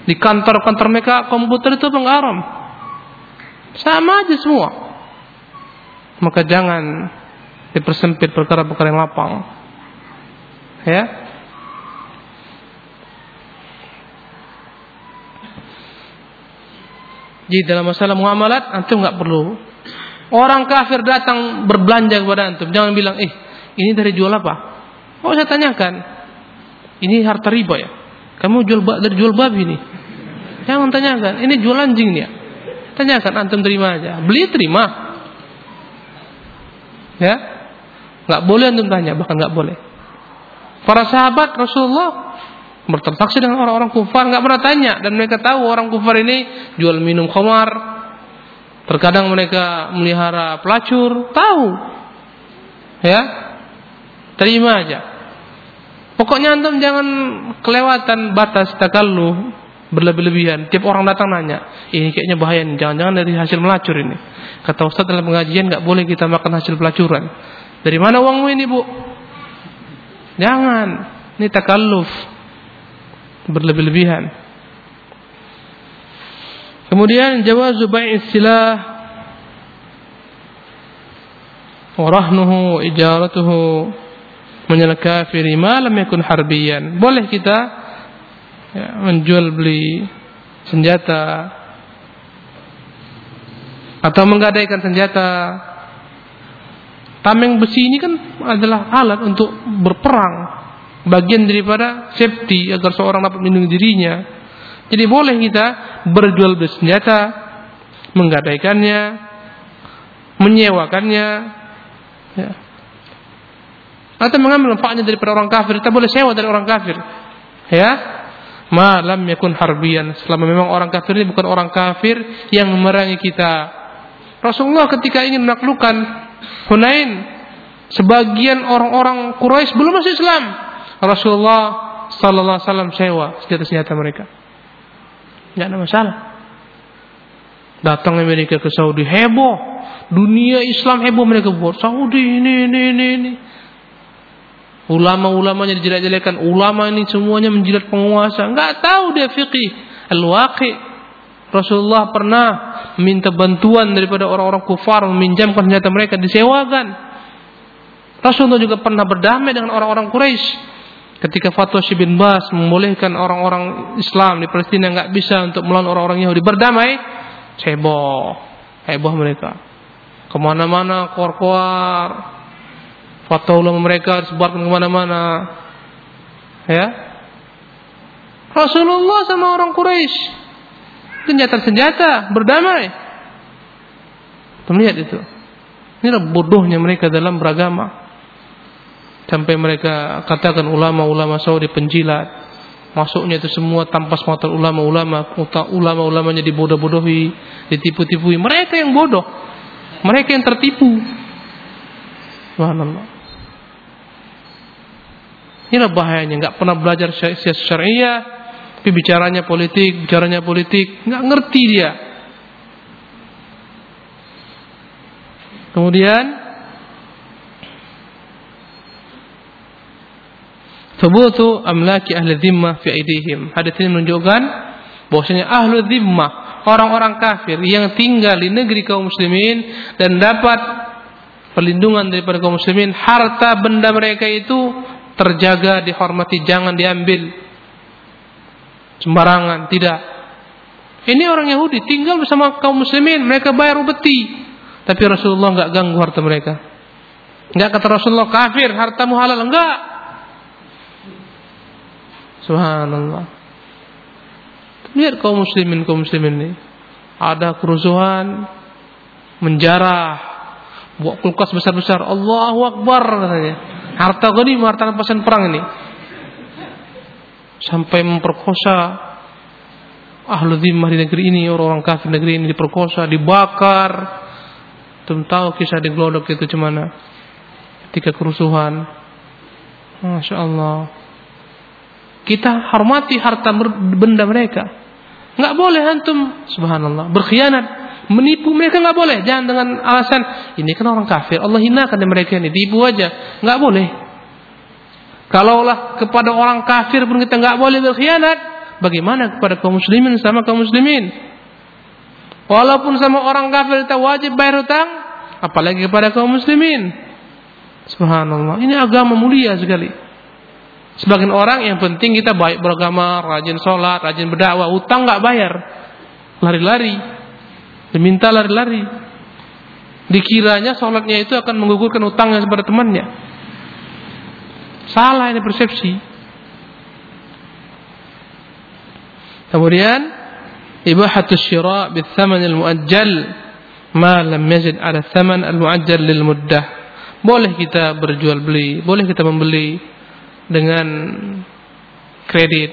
Di kantor-kantor mereka komputer itu apa enggak haram? Sama aja semua maka jangan dipersempit perkara-perkara yang lapang. Ya. Jadi dalam masalah muamalat antum nggak perlu orang kafir datang berbelanja kepada antum, jangan bilang, "Eh, ini dari jual apa?" Oh, saya tanyakan. Ini harta riba ya? Kamu jual dari jual babi ini? Jangan tanyakan, ini jual anjing ya? Tanyakan antum terima aja. Beli terima. Ya. Nggak boleh antum tanya, bahkan nggak boleh. Para sahabat Rasulullah bertransaksi dengan orang-orang kufar nggak pernah tanya. Dan mereka tahu orang kufar ini jual minum khamar. Terkadang mereka melihara pelacur tahu. Ya? Terima aja. Pokoknya antum jangan kelewatan batas takallu berlebih-lebihan. Tiap orang datang nanya ini kayaknya bahaya nih jangan-jangan dari hasil melacur ini kata Ustaz dalam pengajian nggak boleh kita makan hasil pelacuran. Dari mana uangmu ini bu? Jangan. Ini takalluf. Berlebih-lebihan. Kemudian jawazu bai' istilah wa rahnuhu ijaratuhu. Min al-kafir ma lam yakun harbiyan. Boleh kita ya, menjual beli senjata atau menggadaikan senjata. Tameng besi ini kan adalah alat untuk berperang bagian daripada safety agar seorang dapat melindungi dirinya. Jadi boleh kita berjual beli senjata, menggadaikannya, menyewakannya, ya. atau mengambil manfaatnya daripada orang kafir. Kita boleh sewa dari orang kafir, ya. Malam yakun harbian. Selama memang orang kafir ini bukan orang kafir yang memerangi kita. Rasulullah ketika ingin menaklukkan Hunain, sebagian orang-orang Quraisy belum masuk Islam Rasulullah sallallahu alaihi wasallam sewa senjata-senjata mereka. Enggak ada masalah. Datang Amerika ke Saudi heboh. Dunia Islam heboh mereka buat Saudi ini ini ini ini. Ulama-ulamanya dijelek-jelekan, ulama ini semuanya menjilat penguasa. Enggak tahu dia fikih al-waqi. Rasulullah pernah minta bantuan daripada orang-orang kufar meminjamkan senjata mereka disewakan. Rasulullah juga pernah berdamai dengan orang-orang Quraisy ketika fatwa Syekh bin Bas membolehkan orang-orang Islam di Palestina nggak bisa untuk melawan orang-orang Yahudi berdamai, heboh, heboh mereka. Ke mana-mana, keluar-keluar, fatwa ulama mereka disebarkan ke mana-mana. Ya, Rasulullah sama orang Quraisy senjata-senjata berdamai. Kita lihat itu. Inilah bodohnya mereka dalam beragama. Sampai mereka katakan ulama-ulama Saudi penjilat. Masuknya itu semua tanpa semata ulama-ulama ulama-ulamanya dibodoh-bodohi ditipu-tipui. Mereka yang bodoh. Mereka yang tertipu. Subhanallah. Inilah bahayanya. Nggak pernah belajar syariah tapi bicaranya politik bicaranya politik nggak ngerti dia kemudian Thubutu amlaki ahli dhimmah fi aidihim. Hadis ini menunjukkan bahwasanya ahlu dhimmah, orang-orang kafir yang tinggal di negeri kaum muslimin dan dapat perlindungan daripada kaum muslimin, harta benda mereka itu terjaga, dihormati, jangan diambil sembarangan, tidak. Ini orang Yahudi tinggal bersama kaum muslimin, mereka bayar upeti. Tapi Rasulullah nggak ganggu harta mereka. Enggak kata Rasulullah kafir, hartamu halal enggak. Subhanallah. Lihat kaum muslimin kaum muslimin ini. Ada kerusuhan, menjarah, buat kulkas besar-besar. Allahu Akbar katanya. Harta gani, harta rampasan perang ini. Sampai memperkosa ahlu zimmah di negeri ini, orang-orang kafir negeri ini diperkosa, dibakar. Tum tahu kisah di Glodok itu cemana? Ketika kerusuhan. Masya Allah. Kita hormati harta benda mereka. Nggak boleh antum, subhanallah, berkhianat, menipu mereka nggak boleh. Jangan dengan alasan ini kan orang kafir, Allah hinakan mereka ini, tipu aja, nggak boleh. Kalaulah kepada orang kafir pun kita nggak boleh berkhianat, bagaimana kepada kaum muslimin sama kaum muslimin? Walaupun sama orang kafir kita wajib bayar hutang, apalagi kepada kaum muslimin. Subhanallah, ini agama mulia sekali. Sebagian orang yang penting kita baik beragama, rajin sholat, rajin berdakwah, utang nggak bayar, lari-lari, diminta lari-lari. Dikiranya sholatnya itu akan menggugurkan utangnya kepada temannya. Salah ini persepsi. Kemudian ibahatu syira bil thaman al muajjal ma lam yazid ala thaman al muajjal lil muddah boleh kita berjual beli boleh kita membeli dengan kredit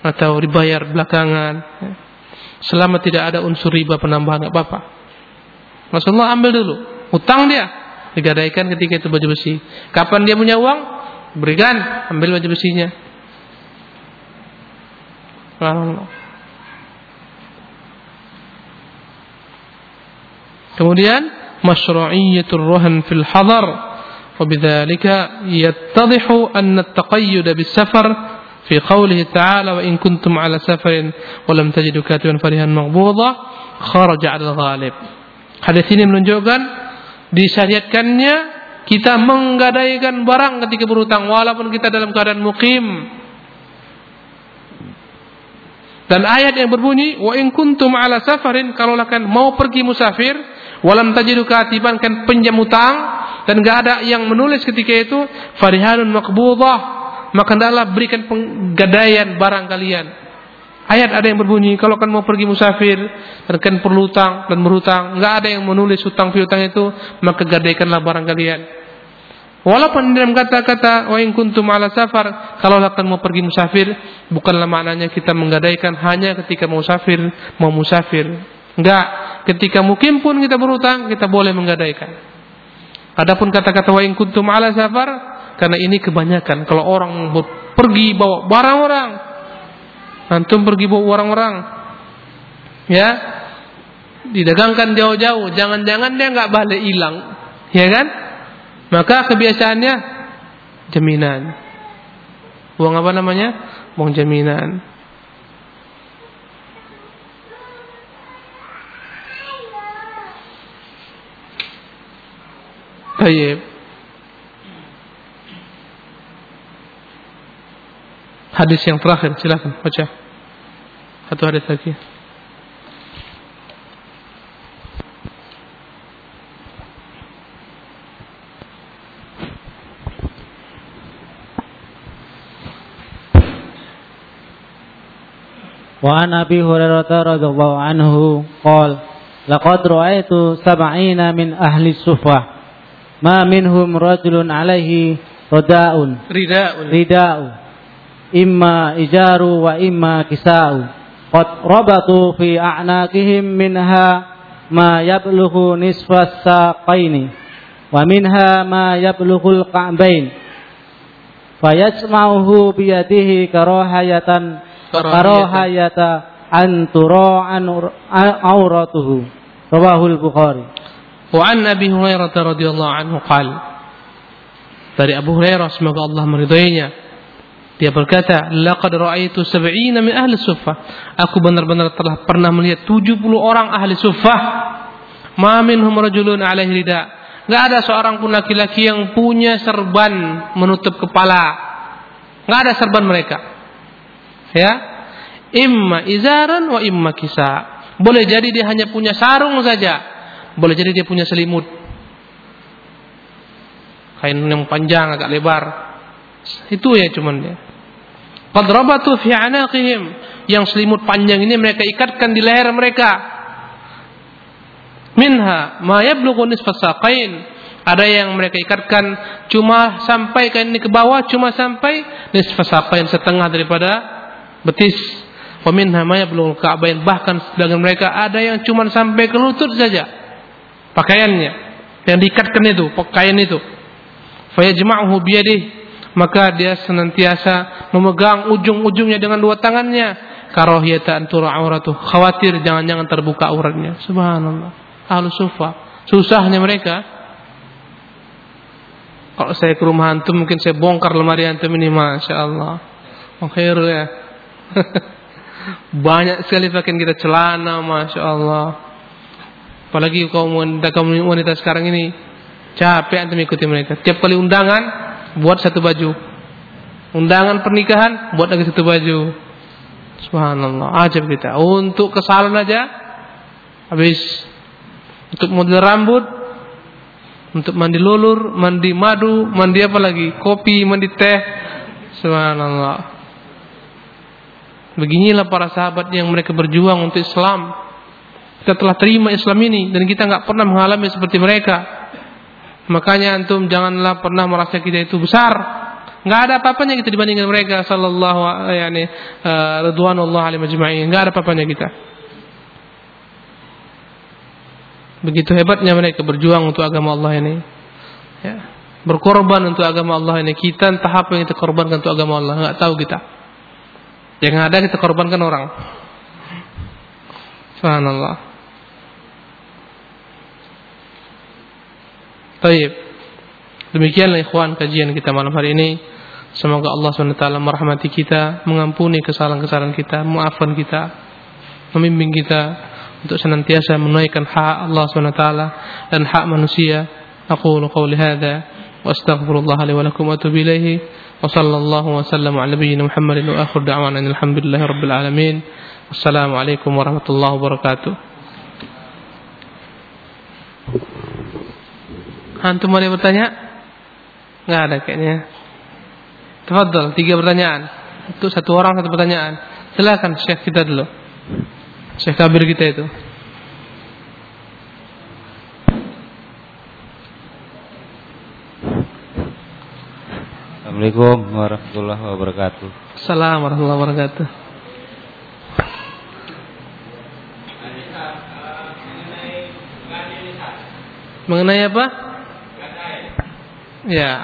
atau dibayar belakangan. Selama tidak ada unsur riba penambahan apa-apa. Rasulullah ambil dulu utang dia. Digadaikan ketika itu baju besi. Kapan dia punya uang berikan ambil baju besinya Kemudian masyru'iyyatur ruhan fil hadar وبذلك يتضح أن التقيد بالسفر في قوله تعالى وإن كنتم على سفر ولم تجدوا كاتبا فرها مقبوضة خرج على الغالب Hadis ini menunjukkan disyariatkannya kita menggadaikan barang ketika berhutang walaupun kita dalam keadaan mukim Dan ayat yang berbunyi wa in kuntum ala safarin kalau kan mau pergi musafir walam tajidu katiban kan pinjam utang dan enggak ada yang menulis ketika itu farihanun maqbudah maka hendaklah berikan penggadaian barang kalian. Ayat ada yang berbunyi kalau kan mau pergi musafir dan kan perlu utang dan berhutang enggak ada yang menulis utang piutang itu maka gadaikanlah barang kalian. Walaupun dalam kata-kata wa in kuntum ala safar, kalau akan mau pergi musafir, bukanlah maknanya kita menggadaikan hanya ketika mau musafir, mau musafir. Enggak, ketika mukim pun kita berutang, kita boleh menggadaikan. Adapun kata-kata wa in kuntum ala safar, karena ini kebanyakan kalau orang pergi bawa barang orang, antum pergi bawa orang-orang, ya, didagangkan jauh-jauh, jangan-jangan dia nggak balik hilang, ya kan? Maka kebiasaannya jaminan. Uang apa namanya? Uang jaminan. Baik. Hadis yang terakhir silakan baca. Satu hadis lagi. Wa an Abi Hurairah radhiyallahu anhu qol laqad ra'aitu sab'ina min ahli sufah ma minhum rajulun alaihi ridaun ridaun. Ridau. Imma ijaru wa imma kisau. Qad rabatu fi a'naqihim minha ma yablughu nisfas saqaini wa minha ma yablughul qa'bain fayasma'uhu biyadihi karahayatan karahayata an an auratuhu. Rawahul bukhari. Wa an abi hurairah radhiyallahu anhu qal. Dari Abu Hurairah semoga Allah meridainya dia berkata laqad ra'aitu sab'ina min ahli suffah. Aku benar-benar telah pernah melihat 70 orang ahli suffah. Ma minhum rajulun alaihi rida. Enggak ada seorang pun laki-laki yang punya serban menutup kepala. Enggak ada serban mereka ya? Imma izaran wa imma kisa. Boleh jadi dia hanya punya sarung saja. Boleh jadi dia punya selimut. Kain yang panjang agak lebar. Itu ya cuman dia. Qad rabatu fi anaqihim. Yang selimut panjang ini mereka ikatkan di leher mereka. Minha ma yablughu nisfa saqain ada yang mereka ikatkan cuma sampai kain ini ke bawah cuma sampai nisfa saqain setengah daripada betis. Peminha maya belum ka'bain bahkan sebagian mereka ada yang cuma sampai ke lutut saja. Pakaiannya. Yang diikatkan itu pakaian itu. Fayajma'uhu biyadih. Maka dia senantiasa memegang ujung-ujungnya dengan dua tangannya. Karahiyata antura auratuh. Khawatir jangan-jangan terbuka auratnya. Subhanallah. Ahlu sufa. Susahnya mereka. Kalau saya ke rumah antum mungkin saya bongkar lemari antum ini. Masya Allah. Khairul ya Banyak sekali pakaian kita celana, masya Allah. Apalagi kaum wanita kaum wanita sekarang ini capek antum ikuti mereka. Tiap kali undangan buat satu baju. Undangan pernikahan buat lagi satu baju. Subhanallah, ajab kita. Untuk kesalahan aja habis untuk model rambut, untuk mandi lulur, mandi madu, mandi apa lagi? Kopi, mandi teh. Subhanallah. Beginilah para sahabat yang mereka berjuang untuk Islam. Kita telah terima Islam ini dan kita nggak pernah mengalami seperti mereka. Makanya antum janganlah pernah merasa kita itu besar. Nggak ada apa-apanya kita dibandingkan mereka sallallahu yani uh, alaihi majma'in. Nggak ada apa-apanya kita. Begitu hebatnya mereka berjuang untuk agama Allah ini. Ya. Berkorban untuk agama Allah ini. Kita entah apa yang kita korbankan untuk agama Allah. Nggak tahu kita. Yang ada kita korbankan orang. Subhanallah. Taib. Demikianlah ikhwan kajian kita malam hari ini. Semoga Allah SWT merahmati kita, mengampuni kesalahan-kesalahan kita, memaafkan kita, membimbing kita untuk senantiasa menunaikan hak Allah SWT dan hak manusia. Aku qauli hadza wa wa lakum wa atubu. وصلى الله وسلم على نبينا محمد وآخر دعوانا الحمد لله رب العالمين السلام عليكم ورحمة الله وبركاته Antum ada bertanya? Enggak ada kayaknya. Tafadhal, tiga pertanyaan. Itu satu orang satu pertanyaan. Silakan Syekh kita dulu. Syekh Kabir kita itu. Assalamualaikum warahmatullahi wabarakatuh. Assalamualaikum warahmatullahi wabarakatuh. Mengenai apa? Ya.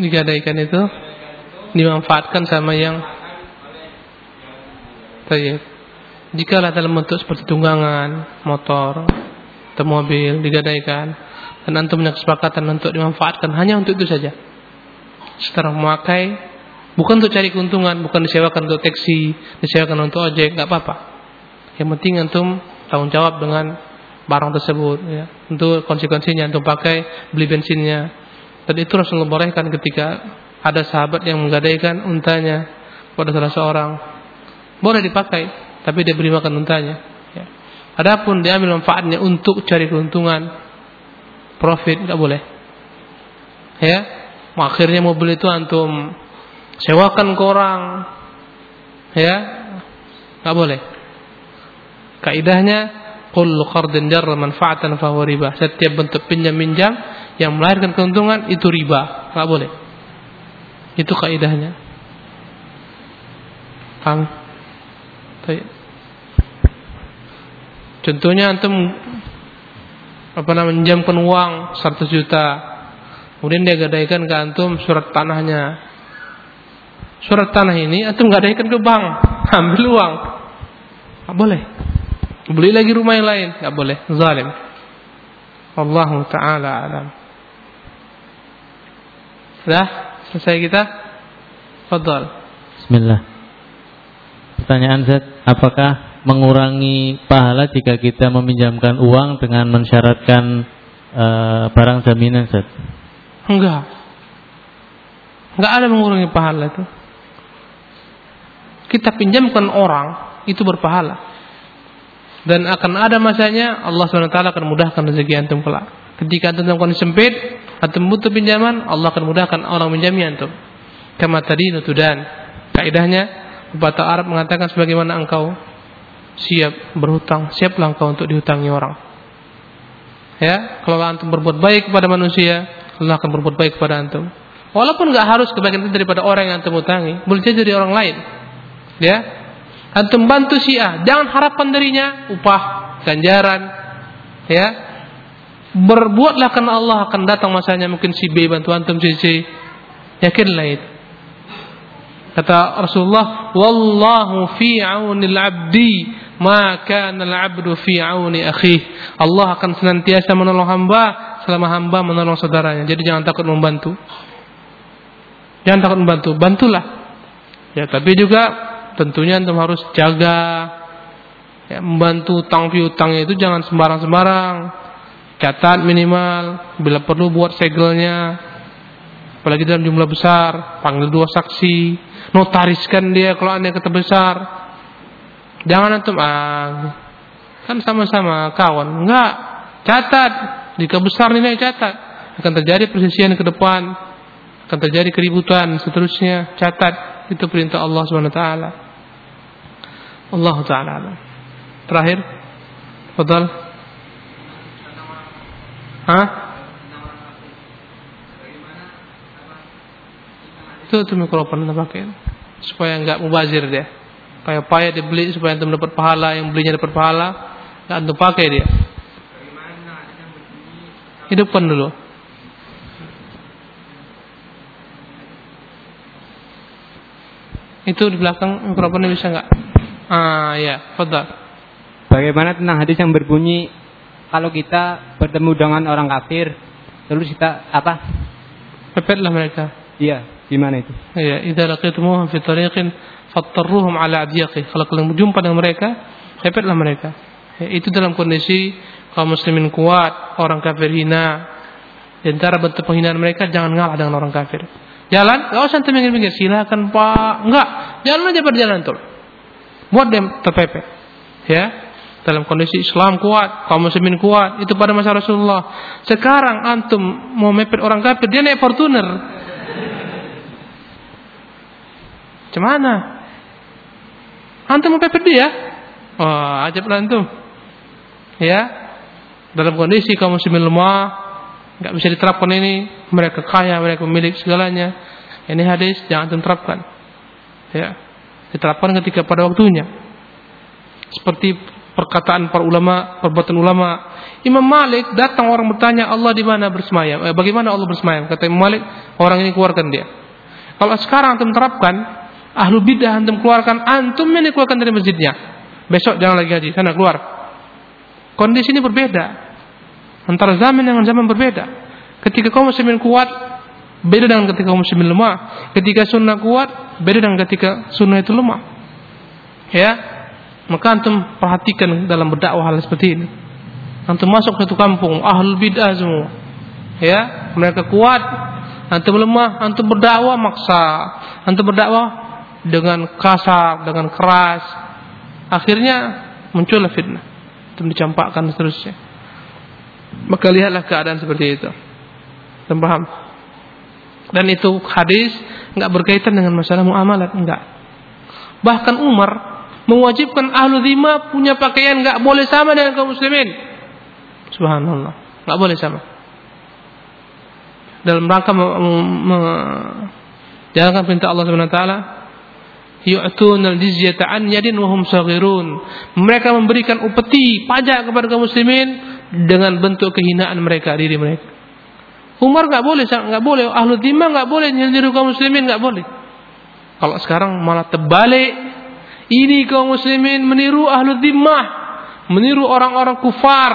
Digadaikan itu dimanfaatkan sama yang Tayyib. Jika dalam bentuk seperti tunggangan, motor, atau mobil digadaikan dan antum punya kesepakatan untuk dimanfaatkan hanya untuk itu saja. Setelah memakai bukan untuk cari keuntungan, bukan disewakan untuk taksi, disewakan untuk ojek, nggak apa-apa. Yang penting antum tanggung jawab dengan barang tersebut ya. Untuk konsekuensinya antum pakai beli bensinnya, dan itu Rasulullah bolehkan ketika ada sahabat yang menggadaikan untanya pada salah seorang. Boleh dipakai, tapi dia beri makan untanya. Ya. Adapun diambil manfaatnya untuk cari keuntungan, profit tidak boleh. Ya, akhirnya mobil itu antum sewakan ke orang, ya, nggak boleh. Kaidahnya, kullu qardin jarra manfaatan fahuwa riba. Setiap bentuk pinjam minjam yang melahirkan keuntungan itu riba, nggak boleh. Itu kaidahnya. Paham? Contohnya antum apa namanya menjamkan uang 100 juta. Kemudian dia gadaikan ke antum surat tanahnya. Surat tanah ini antum gadaikan ke bank, ambil uang. Enggak boleh. Beli lagi rumah yang lain, enggak boleh. Zalim. Allah taala alam. Sudah selesai kita? Fadal. Bismillah. Pertanyaan Z, apakah mengurangi pahala jika kita meminjamkan uang dengan mensyaratkan uh, barang jaminan Z? Enggak. Enggak ada mengurangi pahala itu. Kita pinjamkan orang itu berpahala. Dan akan ada masanya Allah SWT akan mudahkan rezeki antum kelak. Ketika antum dalam kondisi sempit, antum butuh pinjaman, Allah akan mudahkan orang pinjami antum. Kama tadi nutudan. Kaidahnya pepatah Arab mengatakan sebagaimana engkau siap berhutang, siaplah engkau untuk dihutangi orang. Ya, kalau antum berbuat baik kepada manusia, Allah akan berbuat baik kepada antum. Walaupun nggak harus kebaikan itu daripada orang yang antum hutangi, boleh jadi dari orang lain. Ya, antum bantu si A, jangan harapkan darinya upah, ganjaran, ya, Berbuatlah karena Allah akan datang masanya mungkin si B bantu antum si C. Yakinlah itu. Kata Rasulullah, "Wallahu fi 'aunil 'abdi ma kana al-'abdu fi 'auni akhih." Allah akan senantiasa menolong hamba selama hamba menolong saudaranya. Jadi jangan takut membantu. Jangan takut membantu, bantulah. Ya, tapi juga tentunya antum harus jaga ya, membantu utang piutangnya itu jangan sembarang-sembarang catat minimal bila perlu buat segelnya. Apalagi dalam jumlah besar, panggil dua saksi, notariskan dia kalau anda kata besar. Jangan antum ah, kan sama-sama kawan, enggak. Catat. Jika besar nilai catat. Akan terjadi persisian ke depan, akan terjadi keributan seterusnya. Catat. Itu perintah Allah Subhanahu taala. Allah taala. Terakhir, Fadal. Hah? Itu tuh mikrofon pakai supaya enggak mubazir dia. Kayak payah dibeli supaya antum dapat pahala, yang belinya dapat pahala, enggak antum pakai dia. Hidupkan dulu. Itu di belakang mikrofonnya bisa enggak? Ah ya, fadal. Bagaimana tentang hadis yang berbunyi kalau kita bertemu dengan orang kafir terus kita apa? Pepetlah mereka. Iya. Gimana itu? Ya, idza laqitumuhum fi tariqin fattarruhum ala adyaqi. Kalau kalian berjumpa dengan mereka, pepetlah mereka. Ya, itu dalam kondisi kaum muslimin kuat, orang kafir hina. Di antara bentuk penghinaan mereka jangan ngalah dengan orang kafir. Jalan, enggak usah minggir-minggir, silakan Pak. Enggak, jalan aja berjalan tuh. Buat dia terpepet. Ya, dalam kondisi Islam kuat, kaum muslimin kuat, itu pada masa Rasulullah. Sekarang antum mau mepet orang kafir, dia naik Fortuner. Cemana? Antum mau pepet dia? Wah, ajab lah antum. Ya. Dalam kondisi kaum muslimin lemah, nggak bisa diterapkan ini, mereka kaya, mereka memiliki segalanya. Ini hadis jangan antum terapkan. Ya. Diterapkan ketika pada waktunya. Seperti perkataan para ulama, perbuatan ulama. Imam Malik datang orang bertanya Allah di mana bersemayam? Eh, bagaimana Allah bersemayam? Kata Imam Malik, orang ini keluarkan dia. Kalau sekarang antum terapkan, ahlu bidah antum keluarkan antum ini keluarkan dari masjidnya besok jangan lagi haji sana keluar kondisi ini berbeda antara zaman dengan zaman berbeda ketika kaum muslimin kuat beda dengan ketika kaum muslimin lemah ketika sunnah kuat beda dengan ketika sunnah itu lemah ya maka antum perhatikan dalam berdakwah hal seperti ini antum masuk satu kampung ahlu bidah semua ya mereka kuat antum lemah antum berdakwah maksa antum berdakwah dengan kasar, dengan keras. Akhirnya muncullah fitnah. Itu dicampakkan seterusnya. Maka lihatlah keadaan seperti itu. Dan paham? Dan itu hadis nggak berkaitan dengan masalah muamalat, enggak. Bahkan Umar mewajibkan ahlu dhimma punya pakaian nggak boleh sama dengan kaum muslimin. Subhanallah, nggak boleh sama. Dalam rangka menjalankan perintah Allah Subhanahu wa taala, yu'tunal jizyata an yadin wa hum saghirun. Mereka memberikan upeti pajak kepada kaum muslimin dengan bentuk kehinaan mereka diri mereka. Umar nggak boleh, nggak boleh. Ahlu timah nggak boleh nyindir kaum muslimin nggak boleh. Kalau sekarang malah terbalik, ini kaum muslimin meniru ahlu timah, meniru orang-orang kufar.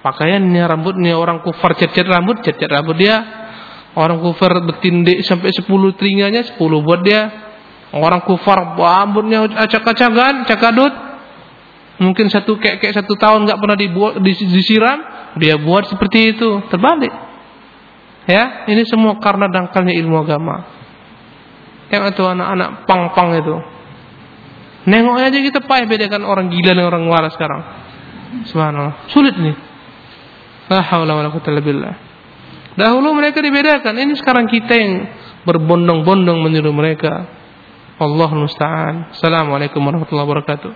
Pakaiannya, rambutnya orang kufar cat-cat rambut, cat-cat rambut dia. Orang kufar bertindik sampai 10 telinganya, 10 buat dia Orang kufar rambutnya acak-acakan, cakadut. Mungkin satu kayak satu tahun nggak pernah dibuat disiram, dia buat seperti itu, terbalik. Ya, ini semua karena dangkalnya ilmu agama. Yang itu anak-anak pang-pang itu. Nengoknya aja kita payah bedakan orang gila dan orang waras sekarang. Subhanallah. Sulit nih. La haula wala quwwata billah. Dahulu mereka dibedakan, ini sekarang kita yang berbondong-bondong meniru mereka. Allah musta'an. Assalamualaikum warahmatullahi wabarakatuh.